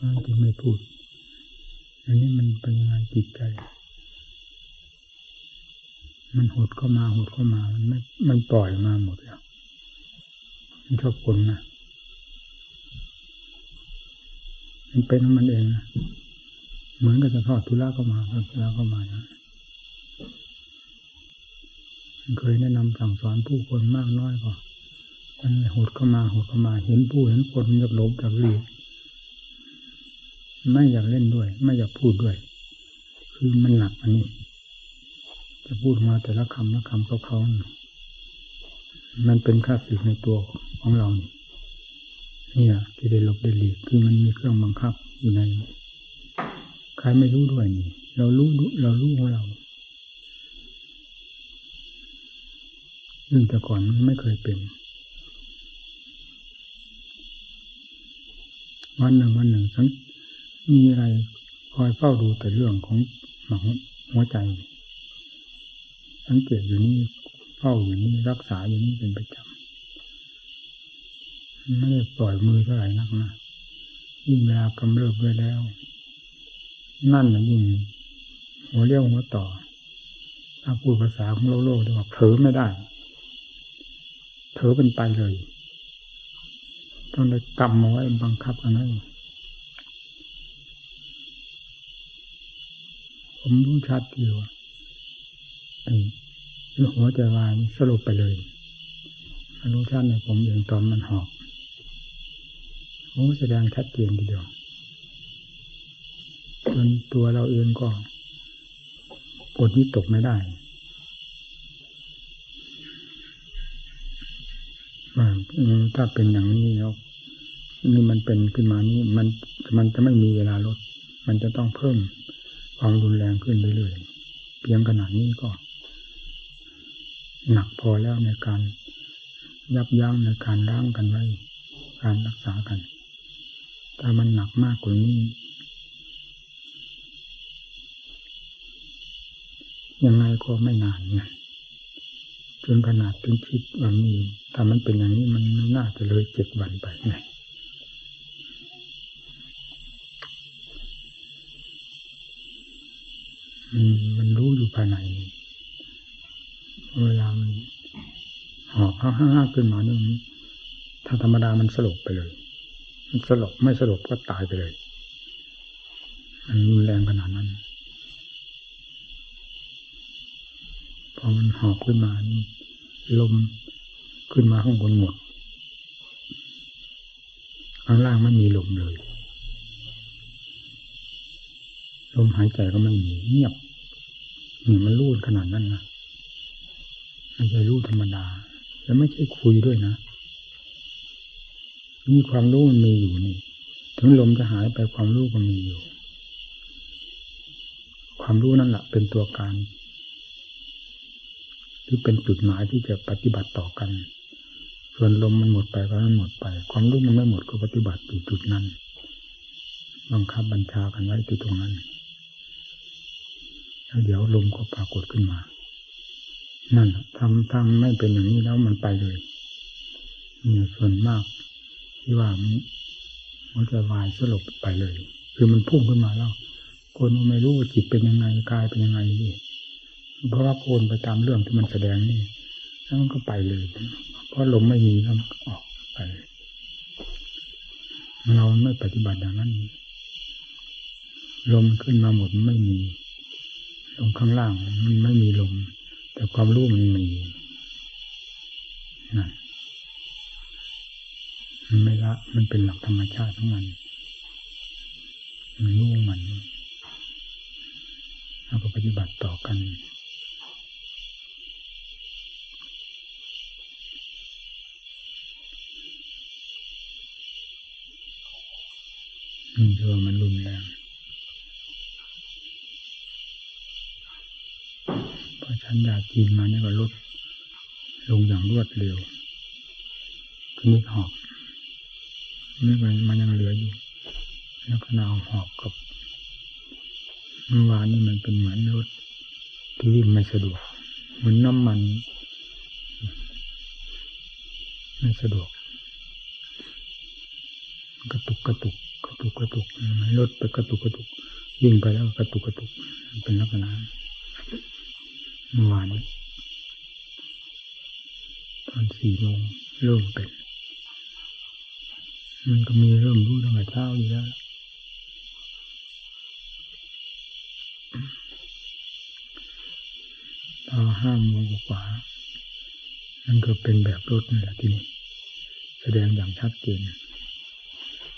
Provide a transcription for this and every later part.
นั่นที่ไม่พูด อันนี้มันเป็นงไงจิตใจ มันหดเข้ามาหดเข้ามา มันไม่ มันปล่อยมาหมดแล้วมันชอบคนนะมันเป็นของมันเองนะเหมือนกับจะทอดทุระเข้ามาทอดทุระเข้ามานะเคยแนะนำสั่งสอนผู้คนมากน้อยก็มันหดเข้ามาหดเข้ามา เห็นผู้เห็นคนอยากหลบอยากหลีก ไม่อยากเล่นด้วย ไม่อยากพูดด้วย คือมันหนักอันนี้ จะพูดมาแต่ละคำละคำเขาเขามันเป็นค่าศึกในตัวของเราเนี่แหละที่ได้หลบได้หลีกคือมันมีเครื่องบังคับอยู่ในใครไม่รู้ด้วยนี่เรารู้เรารู้ของเราซึ่งแต่ก่อนมันไม่เคยเป็นวันหนึ่งวันหนึ่งสัง มีอะไรคอยเฝ้าดูแต่เรื่องของหมหัวใจสังเกตอยู่นี่เฝ้าอยู่นี่รักษาอยู่นี่เป็นประจำไม่ได้ปล่อยมือเท่าไหร่นักนะยิ่งเวลากำเริบไว้แล้ว นั่นนะยิ่งหัวเรียวหัวต่อถ้าพูดภาษาของโลกโลกเรียกว่าเผลอไม่ได้เผลอเป็นไปเลยต้องได้กำเอาไว้บังคับกันให้ ผมรู้ชัดอยู่ไอ้หัวใจวายสรุปไปเลยรู้ชัดในผมเองตอนมันหอบโอ้แสดงชัดเจนทีเดียวจนตัวเราเองก็อดวิตกไม่ได้ว่าถ้าเป็นอย่างนี้แล้วนี่มันเป็นขึ้นมานี่มันมันจะไม่มีเวลาลด มันจะต้องเพิ่ม ความรุนแรงขึ้นเรื่อยๆเพียงขนาดนี้ก็ หนักพอแล้วในการยับยั้งในการล้างกันไว้ การรักษากัน ถ้ามันหนักมากกว่านี้ ยังไงก็ไม่นานนะจนขนาดถึงคิดว่ามีถ้ามันเป็นอย่างนี้มันไม่น่าจะเลยเจ็ดวันไปไง มันมันรู้อยู่ภายในเวลามันหอบห้าห้าขึ้นมานี่ถ้าธรรมดามันสลบไปเลย มันสลบไม่สลบก็ตายไปเลย มันรุนแรงขนาดนั้น พอมันหอบขึ้นมานี่ลมขึ้นมาข้างบนหมดข้างล่างไม่มีลมเลย ลมหายใจก็ไม่มีเงียบนี่มันรู้ขนาดนั้นนะไม่ใช่รู้ธรรมดา แล้วไม่ใช่คุยด้วยนะมีความรู้มันมีอยู่นี่ ถึงลมจะหายไปความรู้ก็มีอยู่ ความรู้นั่นแหละเป็นตัวการที่เป็นจุดหมายที่จะปฏิบัติต่อกัน ส่วนลมมันหมดไปก็มันหมดไป ความรู้มันไม่หมดก็ปฏิบัติอยู่จุดนั้นบังคับบัญชากันไว้ที่ตรงนั้น แล้วเดี๋ยวลมก็ปรากฏขึ้นมา นั่นทำทำไม่เป็นอย่างนี้แล้วมันไปเลยมีส่วนมาก ที่ว่ามันจะวายสลบไปเลย คือมันพุ่งขึ้นมาแล้ว คนไม่รู้ว่าจิตเป็นยังไงกายเป็นยังไงนี่เพราะว่าโคนไปตามเรื่องที่มันแสดงนี่แล้วมันก็ไปเลย เพราะลมไม่มีแล้วออกไป เราไม่ปฏิบัติอย่างนั้นลมขึ้นมาหมดไม่มี ลงข้างล่างมันไม่มีลม แต่ความรู้มันมีนั่นมันไม่ละ มันเป็นหลักธรรมชาติของมัน มันรู้มันเราก็ปฏิบัติต่อกันนี่คือมันรุนแรง ฉันยาจีนมาเนี่ยก็ลดลงอย่างรวดเร็วทีนี้หอบนี่มันมันยังเหลืออยู่ แล้วก็นาหอบกับเมื่อวานนี่มันเป็นเหมือนรถที่วิ่งไม่สะดวก เหมือนน้ำมัน ไม่สะดวก กระตุกกระตุกกระตุกกระตุกรถไปกระตุกกระตุกวิ่งไปแล้วกระตุกกระตุกเป็นลักษณะ เมื่อวานตอนสี่โมงเริ่มเป็น มันก็มีเริ่มรู้ตั้งแต่เช้าอยู่แล้วพอห้าโมงกว่านั่นก็เป็นแบบรถนี่แหละที่นี่แสดงอย่างชัดเจน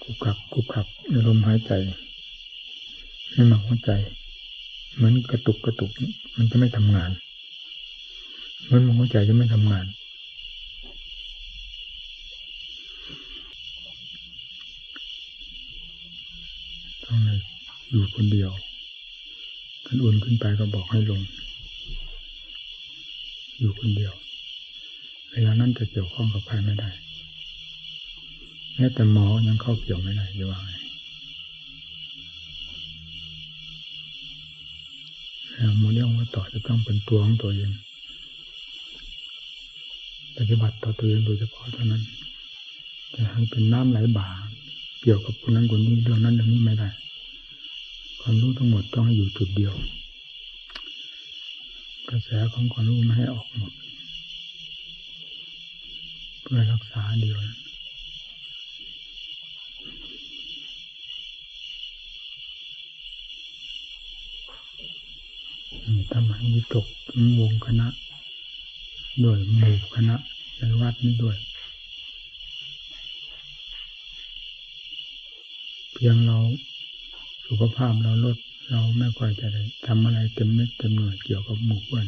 กุกขับกุกขับลมหายใจให้มาหัวใจ มือนกระตุกกระตุก มันจะไม่ทำงานเหมือนหัวใจจะไม่ทำงาน ต้องเลยอยู่คนเดียวท่านอุ่นขึ้นไปก็บอกให้ลง อยู่คนเดียว เวลานั้นจะเกี่ยวข้องกับใครไม่ได้แม้แต่หมอยังเข้าเกี่ยวไม่ได้จะว่าไง โมเดลว่าต่อจะต้องเป็นตัวของตัวเองปฏิบัติต่อตัวเองโดยเฉพาะเท่านั้นจะให้เป็นน้ำไหลบ่า เกี่ยวกับคนนั้นคนนี้เรื่องนั้นเรื่องนี้ไม่ได้ ความรู้ทั้งหมดต้องอยู่จุดเดียว กระแสของความรู้ไม่ให้ออกหมด เพื่อรักษาเดียวนะ ทำให้วิตกวงคณะ ด้วยหมู่คณะในวัดนี้ด้วย เพียงเราสุขภาพเราลดเราไม่ค่อยจะได้ทำอะไรเต็มเม็ดเต็มหน่วยเกี่ยวกับหมู่เพื่อน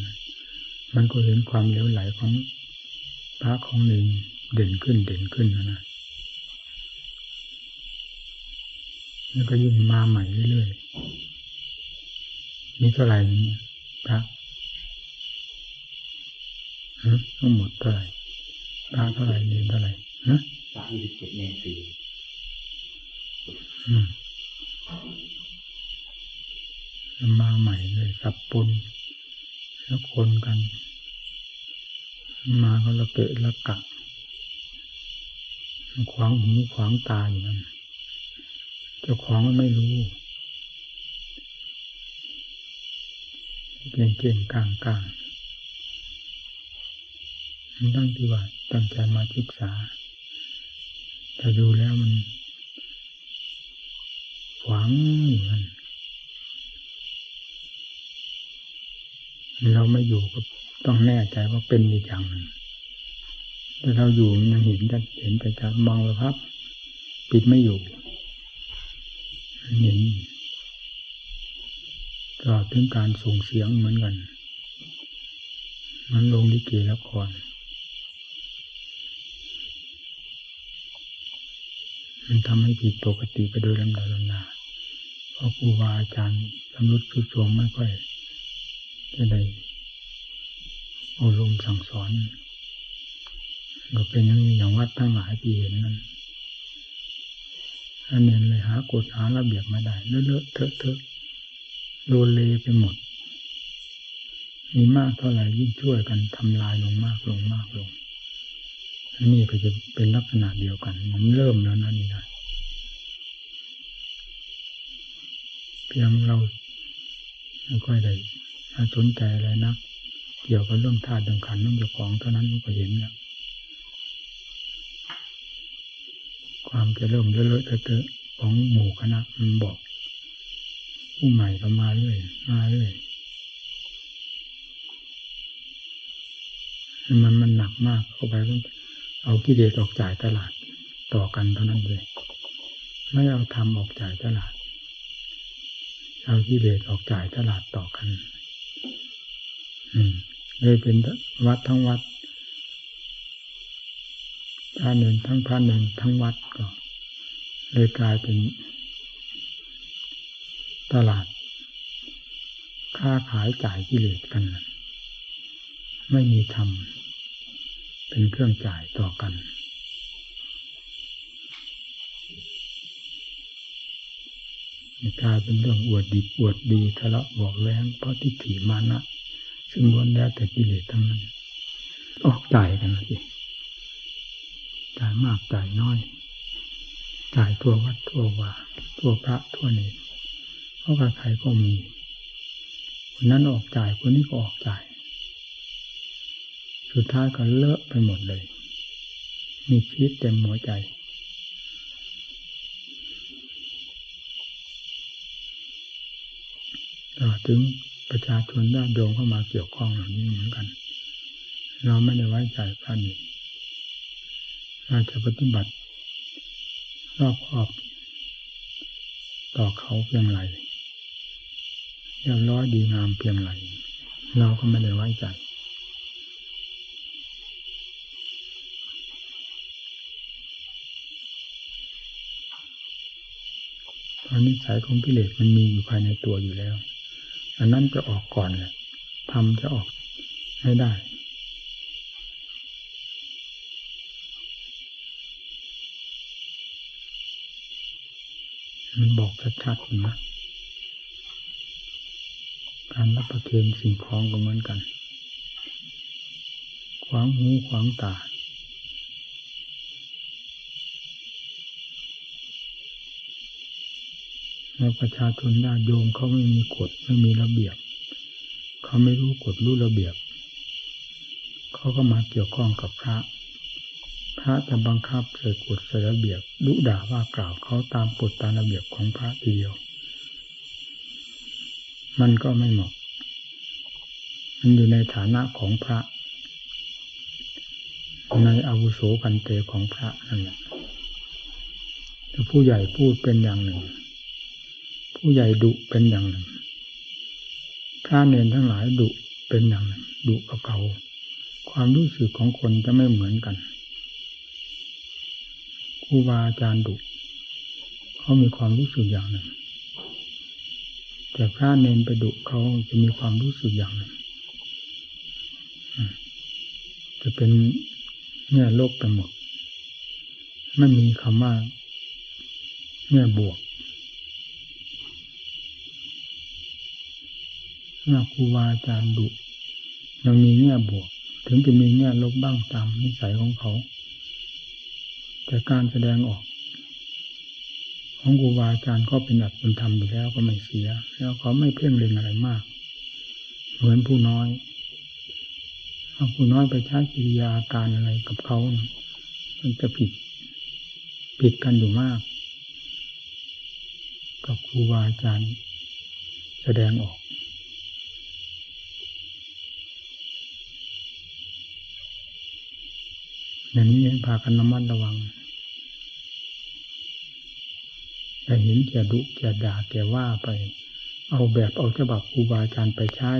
มันก็เห็นความเหลวไหลของพระของหนึ่งเด่นขึ้นเด่นขึ้นนะนะแล้วก็ยิ่งมาใหม่เรื่อยๆ นี่เท่าไหร่นี่พระทั้งหมดเท่าไหร่พระเท่าไหร่เนนเท่าไหร่ฮะพระยี่สิบเจ็ดเนนสี่มาใหม่เลยสับปนแล้วคนกัน มาก็ละเกะละกะขวางหูขวางตาอย่างนั้นเจ้าของมันไม่รู้ เก่งเก่งกลางกลางตั้งที่ว่าตั้งใจมาศึกษา แต่ดูแล้วมันหวังอยู่นั่นเราไม่อยู่ก็ต้องแน่ใจว่าเป็นอีกอย่างหนึ่งแต่เราอยู่มันเห็นจะเห็นไปจะมองแล้วครับ ปิดไม่อยู่เห็น ตลอดถึงการส่งเสียงเหมือนกัน มันลงลิเกละครมันทำให้ผิดปกติไปโดยลำดับลำดาเพราะครูบาอาจารย์สำรุดสุดสวงไม่ค่อยจะได้อบรมสั่งสอนก็เป็นอย่างนี้อย่างวัดทั้งหลายปีเห็นนั้นอันนี้เลยหากฎหาระเบียบไม่ได้เลอะเลอะเทอะเทอะ โลเลไปหมด มีมากเท่าไหร่ยิ่งช่วยกันทำลายลงมากลงมากลงอันนี้ก็จะเป็นลักษณะเดียวกันมันเริ่มแล้วนะนี่นะเพียงเราไม่ค่อยได้สนใจอะไรนักเกี่ยวกับเรื่องธาตุเรื่องขันธ์เรื่องเจ้าของเท่านั้นก็เห็นแล้วความจะเริ่มเลอะเทอะของหมู่คณะมันบอก ผู้ใหม่ก็มาเรื่อยมาเรื่อยมันมันหนักมากเข้าไปต้องเอากิเลสออกจ่ายตลาดต่อกันเท่านั้นเลย ไม่เอาทำออกจ่ายตลาด เอากิเลสออกจ่ายตลาดต่อกัน อืมเลยเป็นวัดทั้งวัดพระหนึ่งทั้งพระหนึ่งทั้งวัดก็ เลยกลายเป็น ตลาด ค้าขายจ่ายกิเลสกัน ไม่มีธรรม เป็นเครื่องจ่ายต่อกัน กลายเป็นเรื่องอวดดีอวดดีทะเลาะบอกแว้งเพราะทิฏฐิมานะ ซึ่งล้วนแล้วแต่กิเลสทั้งนั้น ออกจ่ายกันสิจ่ายมากจ่ายน้อยจ่ายทั่ววัดทั่วว่าทั่วพระทั่วเนร เพราะใครก็มี คนนั้นออกจ่ายคนนี้ก็ออกจ่าย สุดท้ายก็เลอะไปหมดเลย มีชีวิตเต็มหัวใจ ถึงประชาชนญาติโยมเข้ามาเกี่ยวข้องเหล่านี้เหมือนกัน เราไม่ได้ไว้ใจพระนี่เราจะปฏิบัติรอบครอบต่อเขาเพียงไร เรียบร้อยดีงามเพียงไรเราก็ไม่ได้ไว้ใจเพราะนิสัยของกิเลสมันมีอยู่ภายในตัวอยู่แล้ว อันนั้นจะออกก่อนแหละทำจะออกให้ได้มันบอกชัดๆนะ การรับประเคนสิ่งของก็เหมือนกัน ขวางหูขวางตา ในประชาชนญาติโยมเขาไม่มีกฎไม่มีระเบียบ เขาไม่รู้กฎรู้ระเบียบ เขาก็มาเกี่ยวข้องกับพระ พระจะบังคับใส่กฎใส่ระเบียบดุด่าว่ากล่าวเขาตามกฎตามระเบียบของพระเดียว มันก็ไม่เหมาะ มันอยู่ในฐานะของพระ ในอาวุโสพันเตของพระนั่นแหละผู้ใหญ่พูดเป็นอย่างหนึ่ง ผู้ใหญ่ดุเป็นอย่างหนึ่ง พระเนนทั้งหลายดุเป็นอย่างหนึ่งดุกับเขา ความรู้สึกของคนจะไม่เหมือนกันครูบาอาจารย์ดุเขามีความรู้สึกอย่างหนึ่ง แต่พระเนนไปดุเขาจะมีความรู้สึกอย่างหนึ่งจะเป็นแง่ลบไปหมด ไม่มีคำว่าแง่บวกเมื่อครูบาอาจารย์ดุยังมีแง่บวก ถึงจะมีแง่ลบบ้างตามนิสัยของเขา แต่การแสดงออก ของครูบาอาจารย์ก็เป็นอัตเป็นธรรมอยู่แล้วก็ไม่เสีย แล้วเขาไม่เพ่งเล็งอะไรมาก เหมือนผู้น้อยเอาผู้น้อยไปใช้กิริยาการอะไรกับเขา มันจะผิด ผิดกันอยู่มาก กับครูบาอาจารย์แสดงออกอย่างนี้พากันระมัดระวัง แต่เห็นแก่ดุแก่ด่าแกว่าไป เอาแบบเอาฉบับครูบาอาจารย์ไปใช้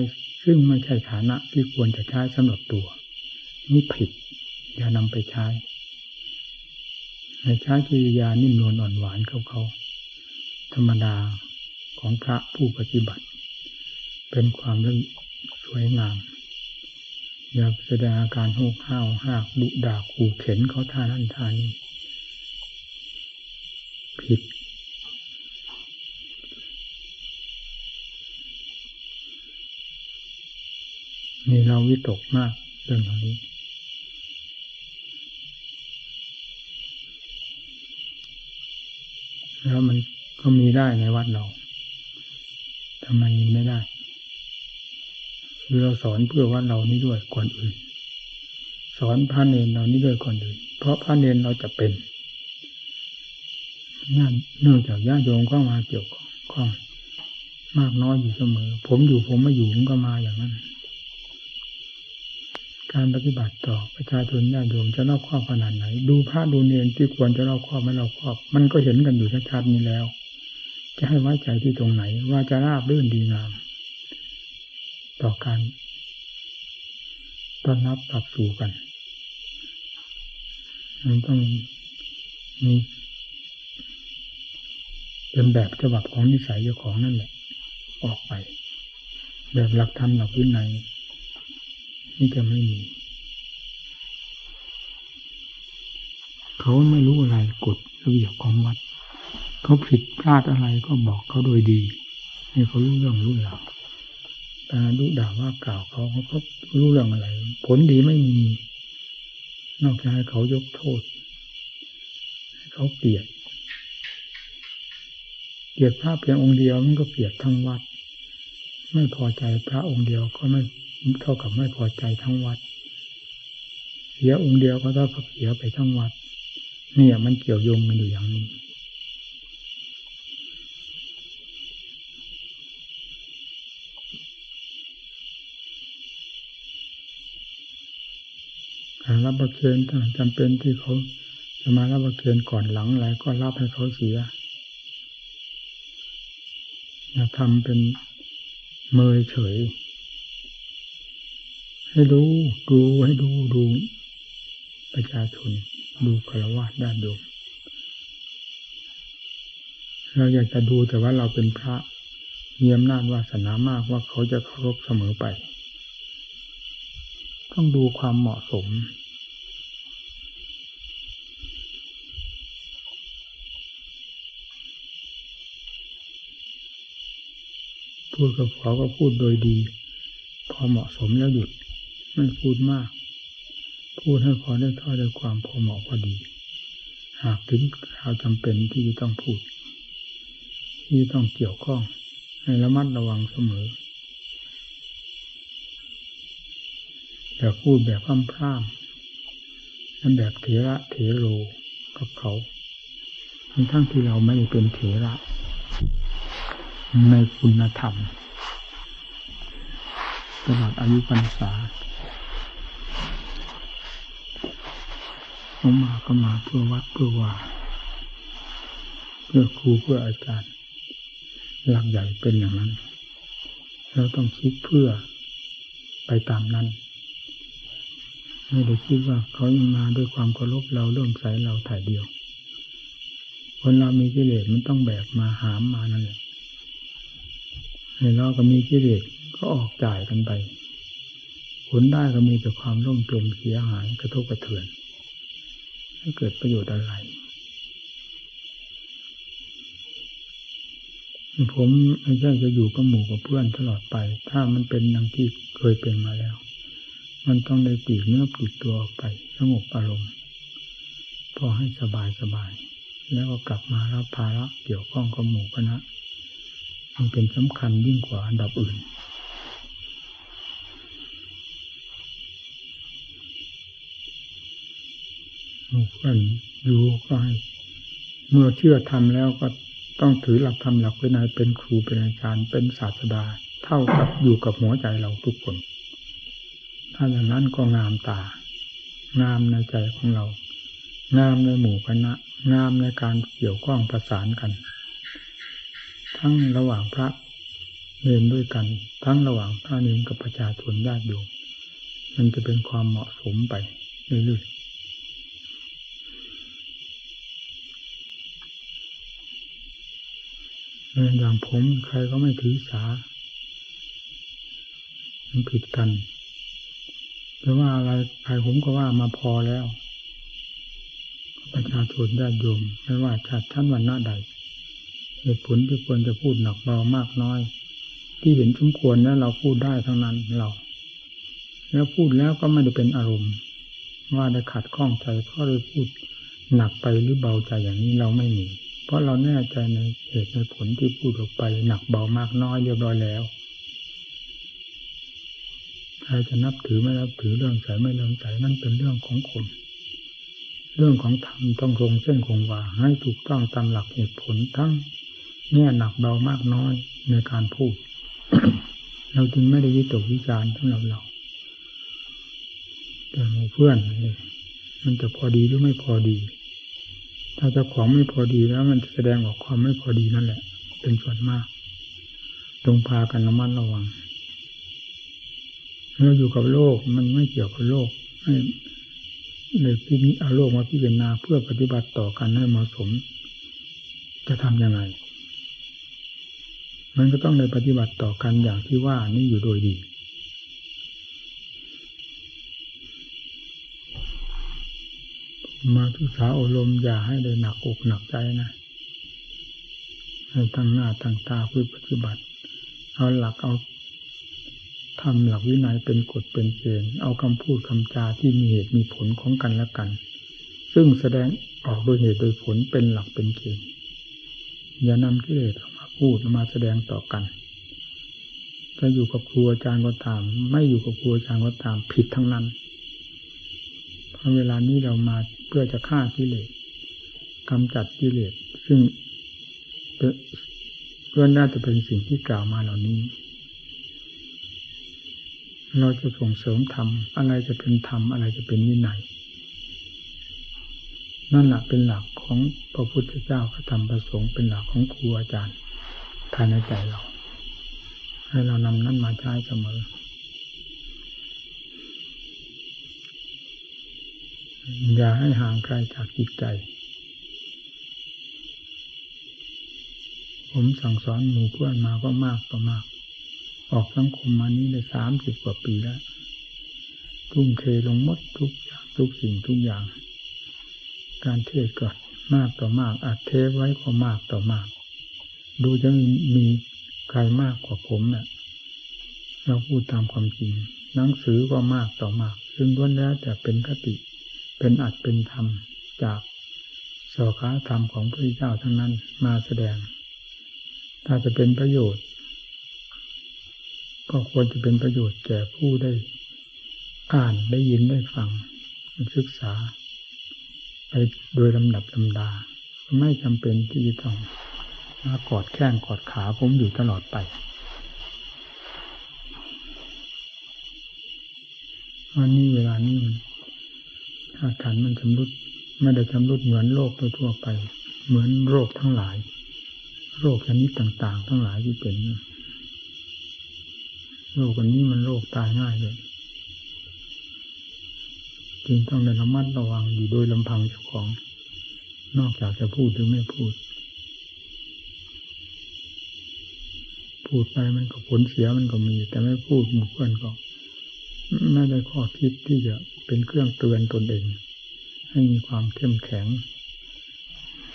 ซึ่งไม่ใช่ฐานะที่ควรจะใช้สำหรับตัว นี่ผิด อย่านำไปใช้ในใช้กิริยานิ่มนวลอ่อนหวานเขาเขาธรรมดาของพระผู้ปฏิบัติ เป็นความเรื่องสวยงามอย่าแสดงอาการโหกห้าวหากดุด่าขู่เข็นเขาท่านั่นท่านี้ผิด มีเราวิตกมากเรื่องนี้แล้วมันก็มีได้ในวัดเราทำไมไม่ได้คือเราสอนเพื่อว่าเรานี้ด้วยก่อนอื่น สอนพระเนรเรานี้ด้วยก่อนอื่น เพราะพระเนรเราจะเป็นเนื่องจากญาติโยมเข้ามาเกี่ยวข้องมากน้อยอยู่เสมอ ผมอยู่ผมไม่อยู่มันก็มาอย่างนั้น การปฏิบัติต่อประชาชนญาติโยมจะเล่าข้อขนาดไหน ดูพระดูเนรที่ควรจะเล่าข้อไม่เล่าข้อมันก็เห็นกันอยู่ชัดๆนี้แล้ว จะให้ไว้ใจที่ตรงไหน ว่าจะราบรื่นดีงาม ต่อการต้อนรับปรับสู่กัน มันต้องมีเป็นแบบฉบับของนิสัยเจ้าของนั่นแหละออกไป แบบหลักธรรมหลักวินัย นี่จะไม่มี เขาไม่รู้อะไรกฎระเบียบของวัด เขาผิดพลาดอะไรก็บอกเขาโดยดีให้เขารู้เรื่องรู้ราวแต่ดุด่าว่ากล่าวเขาเขาก็รู้เรื่องอะไร ผลดีไม่มี นอกจากให้เขายกโทษ ให้เขาเกลียดเกลียดพระเพียงองค์เดียวมันก็เกลียดทั้งวัด ไม่พอใจพระองค์เดียวก็ไม่ เท่ากับไม่พอใจทั้งวัด เสียองค์เดียวก็เท่ากับเสียไปทั้งวัด เนี่ยมันเกี่ยวโยงกันอยู่อย่างนี้การรับประเคนจำเป็นที่เขาจะมารับประเคนก่อนหลังอะไรก็รับให้เขาเสียอย่าทำเป็นเมยเฉย ให้ดูดูให้ดูดูประชาชนดูคารวะด้านโยมเราอยากจะดูแต่ว่าเราเป็นพระมีอำนาจวาสนามากว่าเขาจะเคารพเสมอไป ต้องดูความเหมาะสม พูดกับเขาก็พูดโดยดี พอเหมาะสมแล้วหยุด ไม่พูดมาก พูดให้พอได้ท่อได้ความพอเหมาะพอดี หากถึงคราวจำเป็นที่จะต้องพูด ที่ต้องเกี่ยวข้อง ให้ระมัดระวังเสมอแต่พูดแบบพร่ำๆนั้นแบบเถระเถโรกับเขาทั้งที่เราไม่ได้เป็นเถระ ในคุณธรรมตลอดอายุพรรษา เขามาก็มาเพื่อวัดเพื่อว่าเพื่อครูเพื่ออาจารย์ หลักใหญ่เป็นอย่างนั้น เราต้องคิดเพื่อไปตามนั้น ไม่ได้คิดว่าเขามาด้วยความเคารพเราเริ่มใสเราถ่ายเดียว คนเรามีกิเลสมันต้องแบกมาหามมานั่นแหละในเราก็มีกิเลสก็ออกจ่ายกันไปผลได้ก็มีแต่ความร่มจมเสียหายกระทบกระเทือน ไม่เกิดประโยชน์อะไร ผมไม่ใช่จะอยู่กับหมู่กับเพื่อนตลอดไป ถ้ามันเป็นอย่างที่เคยเป็นมาแล้ว มันต้องได้ปีกเนื้อปีกตัวออกไปสงบอารมณ์พอให้สบายสบาย แล้วก็กลับมารับภาระเกี่ยวข้องกับหมู่คณะมันเป็นสำคัญยิ่งกว่าอันดับอื่น เพื่อนอยู่ก็ให้เมื่อเชื่อทำแล้วก็ต้องถือหลักธรรมหลักวินัยเป็นครูเป็นอาจารย์เป็นศาสดา เท่ากับอยู่กับหัวใจเราทุกคน ถ้าอย่างนั้นก็งามตา งามในใจของเรา งามในหมู่คณะ งามในการเกี่ยวข้องประสานกัน ทั้งระหว่างพระเนรด้วยกัน ทั้งระหว่างพระเนรกับประชาชนญาติโยมมันจะเป็นความเหมาะสมไปเรื่อยๆ อย่างผมใครก็ไม่ถือสา มันผิดกันแต่ว่าอะไรใครผมก็ว่ามาพอแล้ว ประชาชนญาติโยมไม่ว่าชาติชั้นวันหน้าใด เหตุผลที่ควรจะพูดหนักเบามากน้อย ที่เห็นสมควรแล้วเราพูดได้ทั้งนั้นเรา แล้วพูดแล้วก็ไม่ได้เป็นอารมณ์ ว่าได้ขัดข้องใจเพราะเลยพูดหนักไปหรือเบาใจอย่างนี้เราไม่มี เพราะเราแน่ใจในเหตุในผลที่พูดออกไปหนักเบามากน้อยเรียบร้อยแล้วใครจะนับถือไม่นับถือเรื่องใสไม่เรื่องใสนั่นเป็นเรื่องของคนเรื่องของธรรมต้องคงเส้นคงวาให้ถูกต้องตามหลักเหตุผลทั้งแง่หนักเบามากน้อยในการพูด เราจึงไม่ได้วิตกวิจารณ์สำหรับเราแต่เพื่อนมันจะพอดีหรือไม่พอดี ถ้าเจ้าของไม่พอดีแล้ว มันจะแสดงออกความไม่พอดีนั่นแหละ เป็นส่วนมากตรงพากันระมัดระวังเราอยู่กับโลกมันไม่เกี่ยวกับโลกให้เลยพี่นี้เอาโลกมาพิจารณาเพื่อปฏิบัติต่อกันให้เหมาะสม จะทำยังไง มันก็ต้องได้ปฏิบัติต่อกันอย่างที่ว่านี่อยู่โดยดี มาทุษาอารมณ์อย่าให้ได้หนักอกหนักใจนะให้ตั้งหน้าตั้งตาเพื่อปฏิบัติ เอาหลักเอาทำหลักวินัยเป็นกฎเป็นเกณฑ์เอาคำพูดคำจาที่มีเหตุมีผลของกันและกัน ซึ่งแสดงออกโดยเหตุโดยผลเป็นหลักเป็นเกณฑ์อย่านำกิเลสมาพูดมาแสดงต่อกัน จะอยู่กับครูอาจารย์ก็ตาม ไม่อยู่กับครูอาจารย์ก็ตามผิดทั้งนั้น เพราะเวลานี้เรามาเพื่อจะฆ่ากิเลสกำจัดกิเลสซึ่งเพื่อนน่าจะเป็นสิ่งที่กล่าวมาเหล่านี้ เราจะส่งเสริมธรรมอะไรจะเป็นธรรมอะไรจะเป็นวินัยนั่นแหละเป็นหลักของพระพุทธเจ้าพระธรรมประสงค์เป็นหลักของครูอาจารย์ภายในใจเรา ให้เรานำนั้นมาใช้เสมอ อย่าให้ห่างไกลจากจิตใจ ผมสั่งสอนหมู่เพื่อนมาก็มากต่อมาก ออกสังคมมานี้ได้สามสิบกว่าปีแล้ว ทุ่มเทลงมดทุกอย่างทุกสิ่งทุกอย่าง การเทศก็มากต่อมาก อัดเทปไว้ก็มากต่อมาก ดูจะมีใครมากกว่าผมเนี่ยเราพูดตามความจริง หนังสือก็มากต่อมาก ซึ่งล้วนแล้วแต่เป็นคติ เป็นอัดเป็นธรรมจากสอขาธรรมของพระเจ้าทั้งนั้นมาแสดง ถ้าจะเป็นประโยชน์ ก็ควรจะเป็นประโยชน์แก่ผู้ได้อ่านได้ยินได้ฟังศึกษา ไปโดยลำดับลำดา ไม่จำเป็นที่จะต้องมากอดแข้งกอดขาผมอยู่ตลอดไป วันนี้เวลานี้ อาการมันชำรุดไม่ได้ชำรุดเหมือนโรคทั่วไป เหมือนโรคทั้งหลาย โรคชนิดต่าง ๆ ทั้งหลายที่เป็นโรคอันนี้มันโรคตายง่ายเลยจึงต้องในระมัดระวังอยู่โดยลำพังเจ้าของ นอกจากจะพูดหรือไม่พูด พูดไปมันก็ผลเสียมันก็มี แต่ไม่พูดหมู่เพื่อนก็ ไม่ได้ข้อคิดที่จะเป็นเครื่องเตือนตนเอง ให้มีความเข้มแข็ง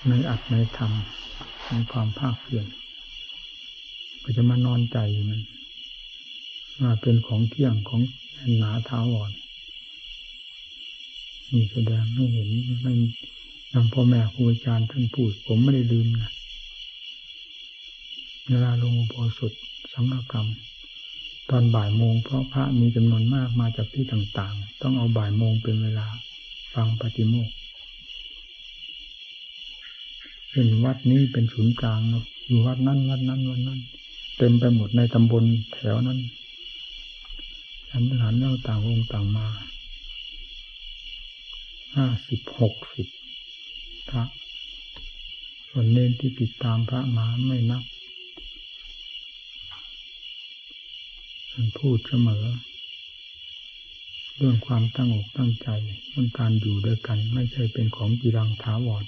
ในอัดในธรรมในความภาคเพียรก็จะมานอนใจมันว่าเป็นของเที่ยงของหนาท้าวอนนี่แสดงให้เห็นไม่นำพ่อแม่ครูอาจารย์ท่านพูดผมไม่ได้ลืมนะเวลาลงอุโบสถสังฆกรรม ตอนบ่ายโมงเพราะพระมีจำนวนมากมาจากที่ต่างๆ ต้องเอาบ่ายโมงเป็นเวลาฟังปฏิโมกข์เช่นวัดนี้เป็นศูนย์กลางอยู่วัดนั้นวัดนั้นวัดนั้น เต็มไปหมดในตำบลแถวนั้นฉันทหารเล่าต่างองค์ต่างมาห้าสิบหกสิบพระส่วนเน้นที่ติดตามพระมาไม่นับ พูดเสมอ เรื่องความตั้งอกตั้งใจเรื่องการอยู่ด้วยกัน ไม่ใช่เป็นของจีรังถาวร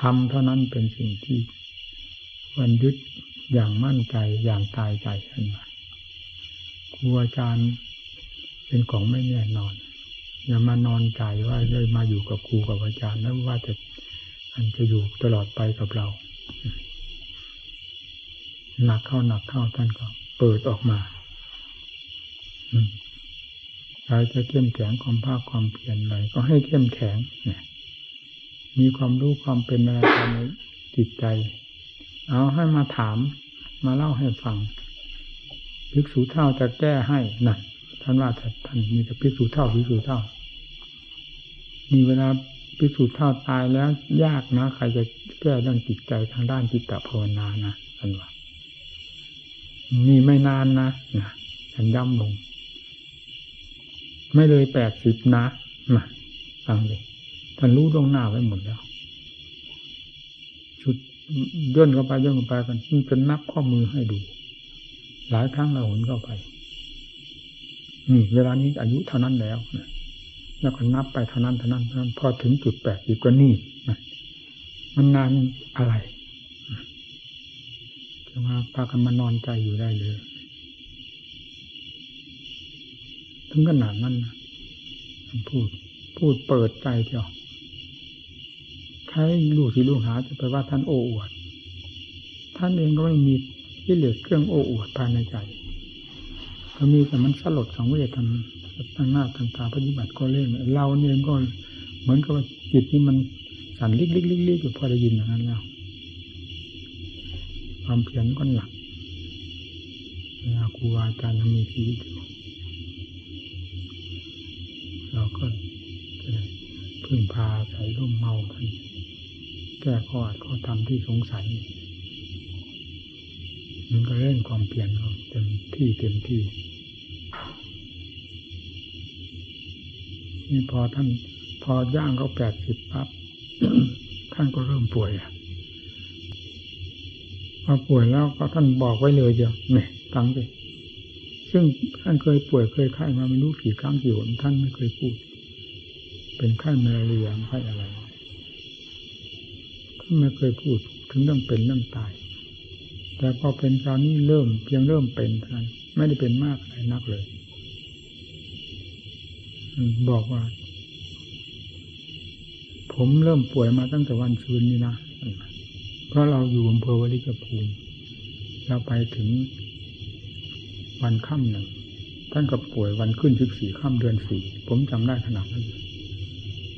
ทำเท่านั้นเป็นสิ่งที่วันยึดอย่างมั่นใจอย่างตายใจขึ้นมาครูอาจารย์เป็นของไม่แน่นอน อย่ามานอนใจว่าได้มาอยู่กับครูกับอาจารย์แล้วว่าจะอันจะอยู่ตลอดไปกับเราหนักเข้าหนักเข้าท่านก็เปิดออกมา ใครจะเข้มแข็งความภาคความเพียรอะไรก็ให้เข้มแข็งเนี่ยมีความรู้ความเป็นอะไรในจิตใจ เอาให้มาถาม มาเล่าให้ฟังภิกษุเท่าจะแก้ให้นั่นท่านว่าท่านมีแต่พิสูจน์เท่าพิสูจน์เท่านี่เวลาพิสูจน์เท่าตายแล้ว ยากนะ ใครจะแก้เรื่องจิตใจทางด้านจิตตภาวนานะท่านว่านี่ไม่นานนะนะท่านย้ำลง ไม่เลยแปดสิบนะมาฟังเลยท่านรู้ลงหน้าไว้หมดแล้ว ชุดย่นเข้าไปย่นเข้าไปกันมันเป็นนับข้อมือให้ดู หลายครั้งเราหนเข้าไป นี่ เวลานี้อายุเท่านั้นแล้วแล้วก็นับไปเท่านั้นเท่านั้นเท่านั้นพอถึงจุดแปดอีกก็นี่มันนานอะไรจะมาพากันมานอนใจอยู่ได้เลย ถึงขนาดนั้นนะพูด พูดเปิดใจเดียวใครลูกศิลูกหาจะไปว่าท่านโอ้อวด ท่านเองก็ไม่มีที่เหลือเครื่องโอ้อวดภายในใจ ก็มีแต่มันสลดสังเวทางทางหน้าทางตาปฏิบัติก็เล่นเราเนี่ยก็เหมือนกับจิตนี่มันสั่นลิกลิกลิกลิกอยู่พอได้ยินอย่างนั้นแล้วความเพียรก็หนักเวลาครูบาอาจารย์มีชีวิตอยู่ เราก็พึ่งพาใส่ร่มเมาท่านแก้ข้ออัดข้อทำที่สงสัยมันก็เล่นความเปลี่ยนเราเต็มที่เต็มที่นี่พอท่านพอย่างเขาแปดสิบปั๊บท่านก็เริ่มป่วยอะพอป่วยแล้วก็ท่านบอกไว้เลยเดียวเนี่ยฟังดิ ซึ่งท่านเคยป่วยเคยไข้มาไม่รู้กี่ครั้งกี่หนท่านไม่เคยพูด เป็นไข้มาลาเรียไข้อะไรท่านไม่เคยพูดถึงเรื่องเป็นเรื่องตาย แต่พอเป็นคราวนี้เริ่มเพียงเริ่มเป็นท่านั้นไม่ได้เป็นมากอะไรนักเลย บอกว่า ผมเริ่มป่วยมาตั้งแต่วันคืนนี้นะเพราะเราอยู่อำเภอวลิกภูมิเราไปถึง วันค่ำหนึ่งท่านก็ป่วยวันขึ้นสิบสี่ค่ำเดือนสี่ผมจำได้ขนาดนั้น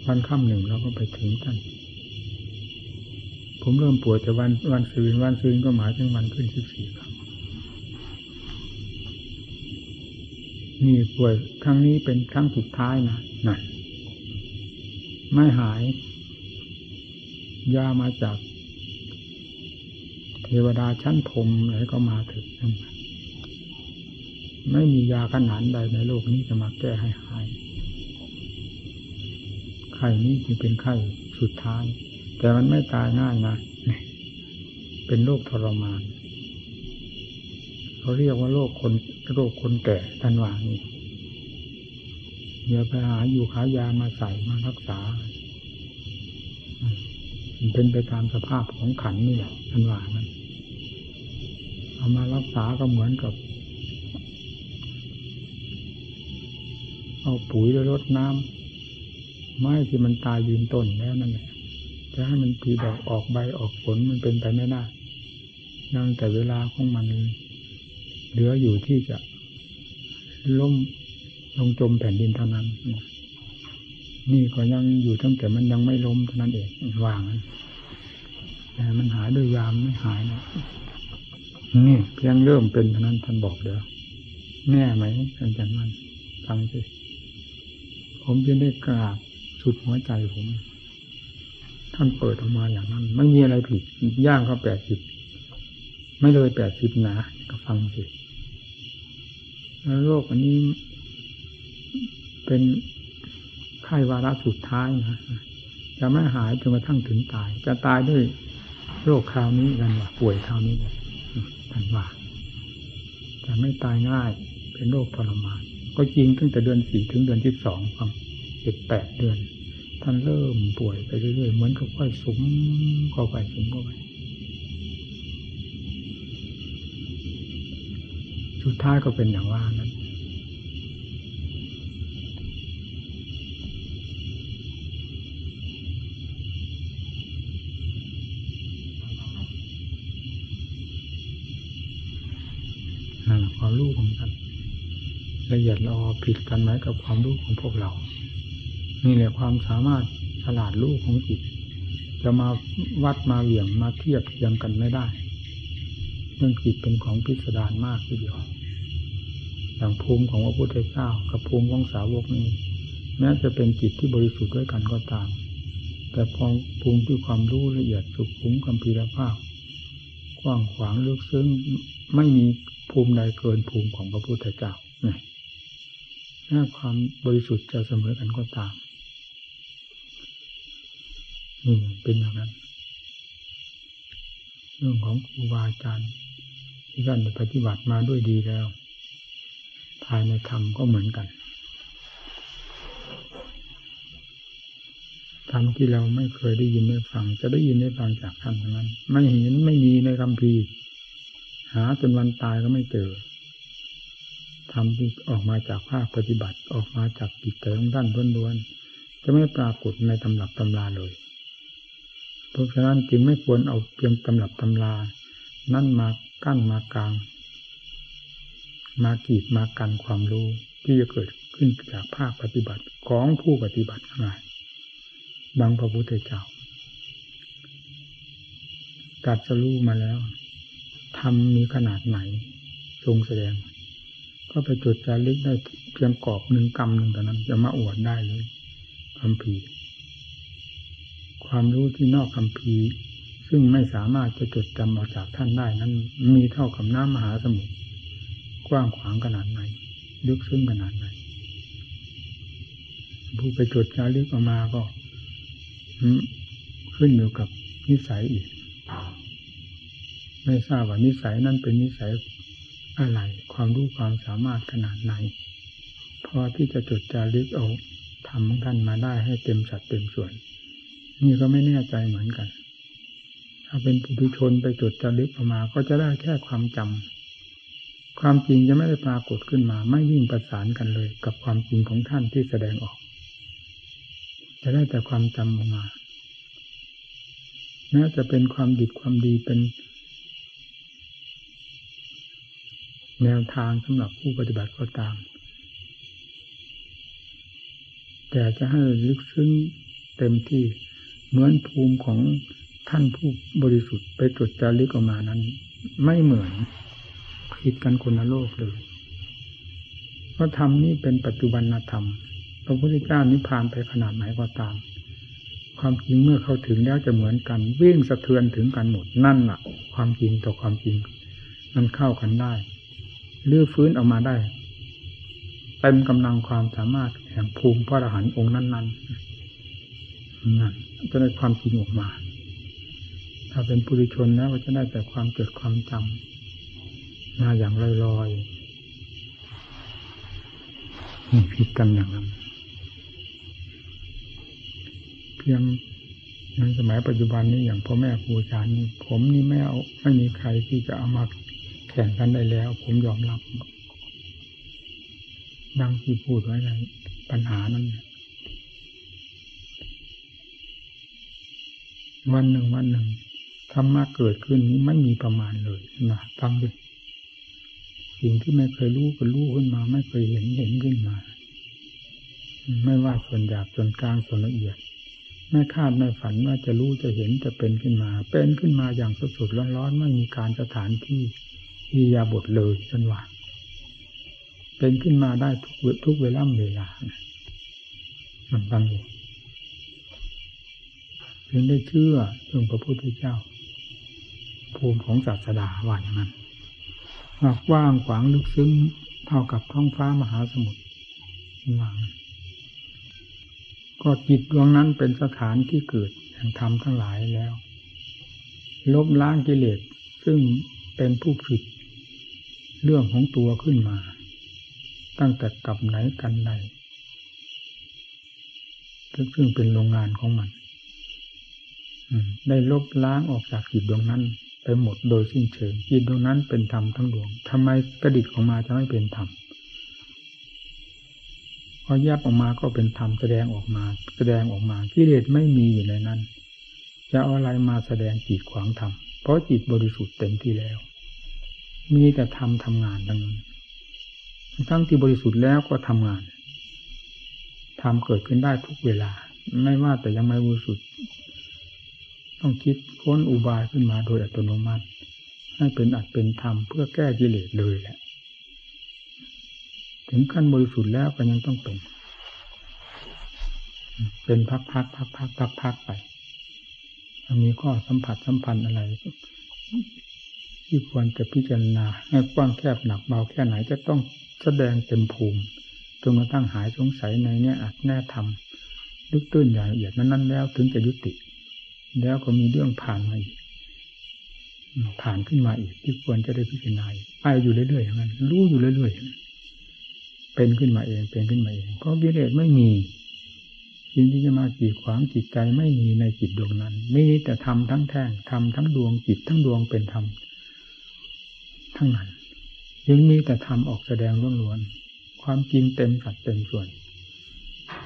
วันค่ำหนึ่งเราก็ไปถึงท่าน ผมเริ่มป่วยแต่วันวันซืนวันซืนก็หมายถึงวันขึ้นสิบสี่ค่ำนี่ป่วยครั้งนี้เป็นครั้งสุดท้ายนะนั่นไม่หาย ยามาจาก เทวดาชั้นพรมอะไรก็มาถึง ไม่มียาขนาดใดในโลกนี้จะมาแก้ให้หาย ไข้นี้จึงเป็นไข้สุดท้าย แต่มันไม่ตายง่ายนะเป็นโรคทรมาน เขาเรียกว่าโรคคนโรคคนแก่ทันวานี่เดี๋ยวไปหาอยู่ขายามาใส่มารักษา มันเป็นไปตามสภาพของขันนี่แหละทันวามันเอามารักษาก็เหมือนกับ เอาปุ๋ยแล้วรดน้ำไม้ที่มันตายยืนต้นแล้วนั่นแหละจะให้มันปีดอกออกใบออกผลมันเป็นไปไม่ได้ยังแต่เวลาของมันเหลืออยู่ที่จะล้มลงจมแผ่นดินเท่านั้น นี่ก็ยังอยู่ตั้งแต่มันยังไม่ล้มเท่านั้นเองวางแต่มันหายด้วยยามไม่หายนะนี่เพียงเริ่มเป็นเท่านั้นท่านบอกเดี๋ยวแน่ไหมอาจารย์มันฟังสิ ผมจะได้กราบสุดหัวใจผม ท่านเปิดออกมาอย่างนั้นไม่มีอะไรผิดย่างเขาแปดสิบไม่เลยแปดสิบนะก็ฟังสิแล้วโรคอันนี้เป็นไข้วาระสุดท้ายนะจะไม่หายจนกระทั่งถึงตาย จะตายด้วยโรคคราวนี้กันว่าป่วยคราวนี้เลยท่านว่าแต่ไม่ตายง่ายเป็นโรคทรมาน ก็จริงตั้งแต่เดือนสี่ถึงเดือนที่สองครับสิบแปดเดือน ท่านเริ่มป่วยไปเรื่อยๆเหมือนกับค่อยสุมเข้าไปสุมเข้าไปสุดท้ายก็เป็นอย่างว่านั้นนั่นความรู้ของ ละเอียดละออผิดกันไหมกับความรู้ของพวกเรา นี่แหละความสามารถฉลาดรู้ของจิต จะมาวัดมาเหวี่ยงมาเทียบเทียงกันไม่ได้เรื่องจิตเป็นของพิสดารมากทีเดียวอย่างภูมิของพระพุทธเจ้ากับภูมิของสาวกนี้ แม้จะเป็นจิตที่บริสุทธิ์ด้วยกันก็ตาม แต่พอภูมิด้วยความรู้ละเอียดสุขุมกัมพีรภาพกว้างขวางลึกซึ้งไม่มีภูมิใดเกินภูมิของพระพุทธเจ้าเนี่ย ถ้าความบริสุทธิ์จะเสมอกันก็ตามนี่เป็นอย่างนั้น เรื่องของครูบาอาจารย์ที่ท่านปฏิบัติมาด้วยดีแล้ว ภายในธรรมก็เหมือนกันธรรมที่เราไม่เคยได้ยินได้ฟัง จะได้ยินได้ฟังจากท่านทั้งนั้น ไม่เห็นไม่มีในคำพีหาจนวันตายก็ไม่เจอ ทำที่ออกมาจากภาคปฏิบัติออกมาจากจิตใจของท่านล้วนๆจะไม่ปรากฏในตำรับตำราเลย เพราะฉะนั้นจึงไม่ควรเอาเพียงตำรับตำรา นั่นมากั้นมากลาง มากีดมากันความรู้ที่จะเกิดขึ้นจากภาคปฏิบัติของผู้ปฏิบัติทั้งหลายบางพระพุทธเจ้าตัดสรู้มาแล้วทำมีขนาดไหน ทรงแสดง ก็ไปจดจารึกได้เพียงกรอบหนึ่งกรรมหนึ่งแต่นั้น จะมาอวดได้เลยคำพีความรู้ที่นอกคำพีซึ่งไม่สามารถจะจดจำออกจากท่านได้นั้น มีเท่ากับน้ำมหาสมุทรกว้างขวางขนาดไหนลึกซึ้งขนาดไหนผู้ไปจดจารึกออกมาก็ขึ้นอยู่กับนิสัยอีก ไม่ทราบว่านิสัยนั้นเป็นนิสัย อะไร ความรู้ความสามารถขนาดไหนพอที่จะจดจารึกเอาทำของท่านมาได้ให้เต็มสัดเต็มส่วน นี่ก็ไม่แน่ใจเหมือนกัน ถ้าเป็นปุถุชนไปจดจารึกออกมา ก็จะได้แค่ความจำความจริงจะไม่ได้ปรากฏขึ้นมา ไม่ยิ่งประสานกันเลย กับความจริงของท่านที่แสดงออก จะได้แต่ความจำออกมาแม้จะเป็นความดีความดีเป็น แนวทางสำหรับผู้ปฏิบัติก็ตาม แต่จะให้ลึกซึ้งเต็มที่เหมือนภูมิของท่านผู้บริสุทธิ์ไปจดจารึกออกมานั้น ไม่เหมือนผิดกันคนละโลกเลย เพราะธรรมนี้เป็นปัจจุบันธรรมพระพุทธเจ้านิพพานไปขนาดไหนก็ตาม ความจริงเมื่อเขาถึงแล้วจะเหมือนกันวิ่งสะเทือนถึงกันหมดนั่นแหละความจริงต่อความจริง มันเข้ากันได้ ลื้อฟื้นออกมาได้เต็มกำลังความสามารถแห่งภูมิพระอรหันต์องค์นั้นๆนั่นจะได้ความจริงออกมา ถ้าเป็นปุถุชนแล้วก็จะได้แต่ความเกิดความจำมาอย่างลอยๆนี่ผิดกันอย่างนั้นพียงในสมัยปัจจุบันนี้อย่างพ่อแม่ครูอาจารย์ผมนี่ไม่เอาไม่มีใครที่จะเอามา แข่งกันได้แล้ว ผมยอมรับ ดังที่พูดไว้ในปัญหานั้นวันหนึ่งวันหนึ่งธรรมะเกิดขึ้นนี้ไม่มีประมาณเลยนะฟังดิสิ่งที่ไม่เคยรู้ก็รู้ขึ้นมา ไม่เคยเห็นเห็นขึ้นมา ไม่ว่าส่วนหยาบส่วนกลางส่วนละเอียด ไม่คาดไม่ฝันว่าจะรู้จะเห็นจะเป็นขึ้นมา เป็นขึ้นมาอย่างสดๆร้อนๆไม่มีการสถานที่ อียาบทเลยจนว่าเป็นขึ้นมาได้ทุกทุกเวลาเวลามันฟังอยู่ถึงได้เชื่อถึงพระพุทธเจ้า ภูมิของศาสดาว่าอย่างนั้นกว้างขวางลึกซึ้งเท่ากับท้องฟ้ามหาสมุทรว่างก็จิตดวงนั้นเป็นสถานที่เกิดแห่งธรรมทั้งหลายแล้ว ลบล้างกิเลสซึ่งเป็นผู้ผิด เรื่องของตัวขึ้นมา ตั้งแต่กับไหนกันใดซึ่งเป็นโรงงานของมันได้ลบล้างออกจากจิตดวงนั้น ไปหมดโดยสิ้นเชิงจิตดวงนั้นเป็นธรรมทั้งดวงทำไมกระดิษของมาจะไม่เป็นธรรมพอแยบออกมาก็เป็นธรรมแสดงออกมา แสดงออกมากิเลสไม่มีอยู่ในนั้น จะเอาอะไรมาแสดงจิตขวางธรรมเพราะจิตบริสุทธิ์เต็มที่แล้ว มีแต่ทำทำงานดังนั้นทั้งที่บริสุทธิ์แล้วก็ทำงานทำเกิดขึ้นได้ทุกเวลา ไม่ว่าแต่ยังไม่บริสุทธิ์ต้องคิดค้นอุบายขึ้นมาโดยอัตโนมัติ ให้เป็นอัดเป็นธรรมเพื่อแก้กิเลสเลยแหละ ถึงขั้นบริสุทธิ์แล้วก็ยังต้องเป็น เป็นพักพักพักพักพักพักไปมีข้อสัมผัสสัมพันธ์อะไร ที่ควรจะพิจารณาให้กว้างแคบหนักเบาแค่ไหนจะต้องแสดงเต็มภูมิจนกระทั่งหายสงสัยในเนี้ยอัดแน่ทำลึกตื้นอย่างละเอียดนั้นแล้วถึงจะยุติ แล้วก็มีเรื่องผ่านมาอีกผ่านขึ้นมาอีก ที่ควรจะได้พิจารณาไปอยู่เรื่อยๆอย่างนั้นรู้อยู่เรื่อยๆเป็นขึ้นมาเองเป็นขึ้นมาเองเพราะกิเลสไม่มีสิ่งที่จะมากีดขวางจิตใจไม่มีในจิตดวงนั้นมีแต่ทำทั้งแท่งทำทั้งดวงจิตทั้งดวงเป็นธรรม ทั้งนั้นยังมีแต่ทำออกแสดงล้วนๆความจริงเต็มสัดเต็มส่วน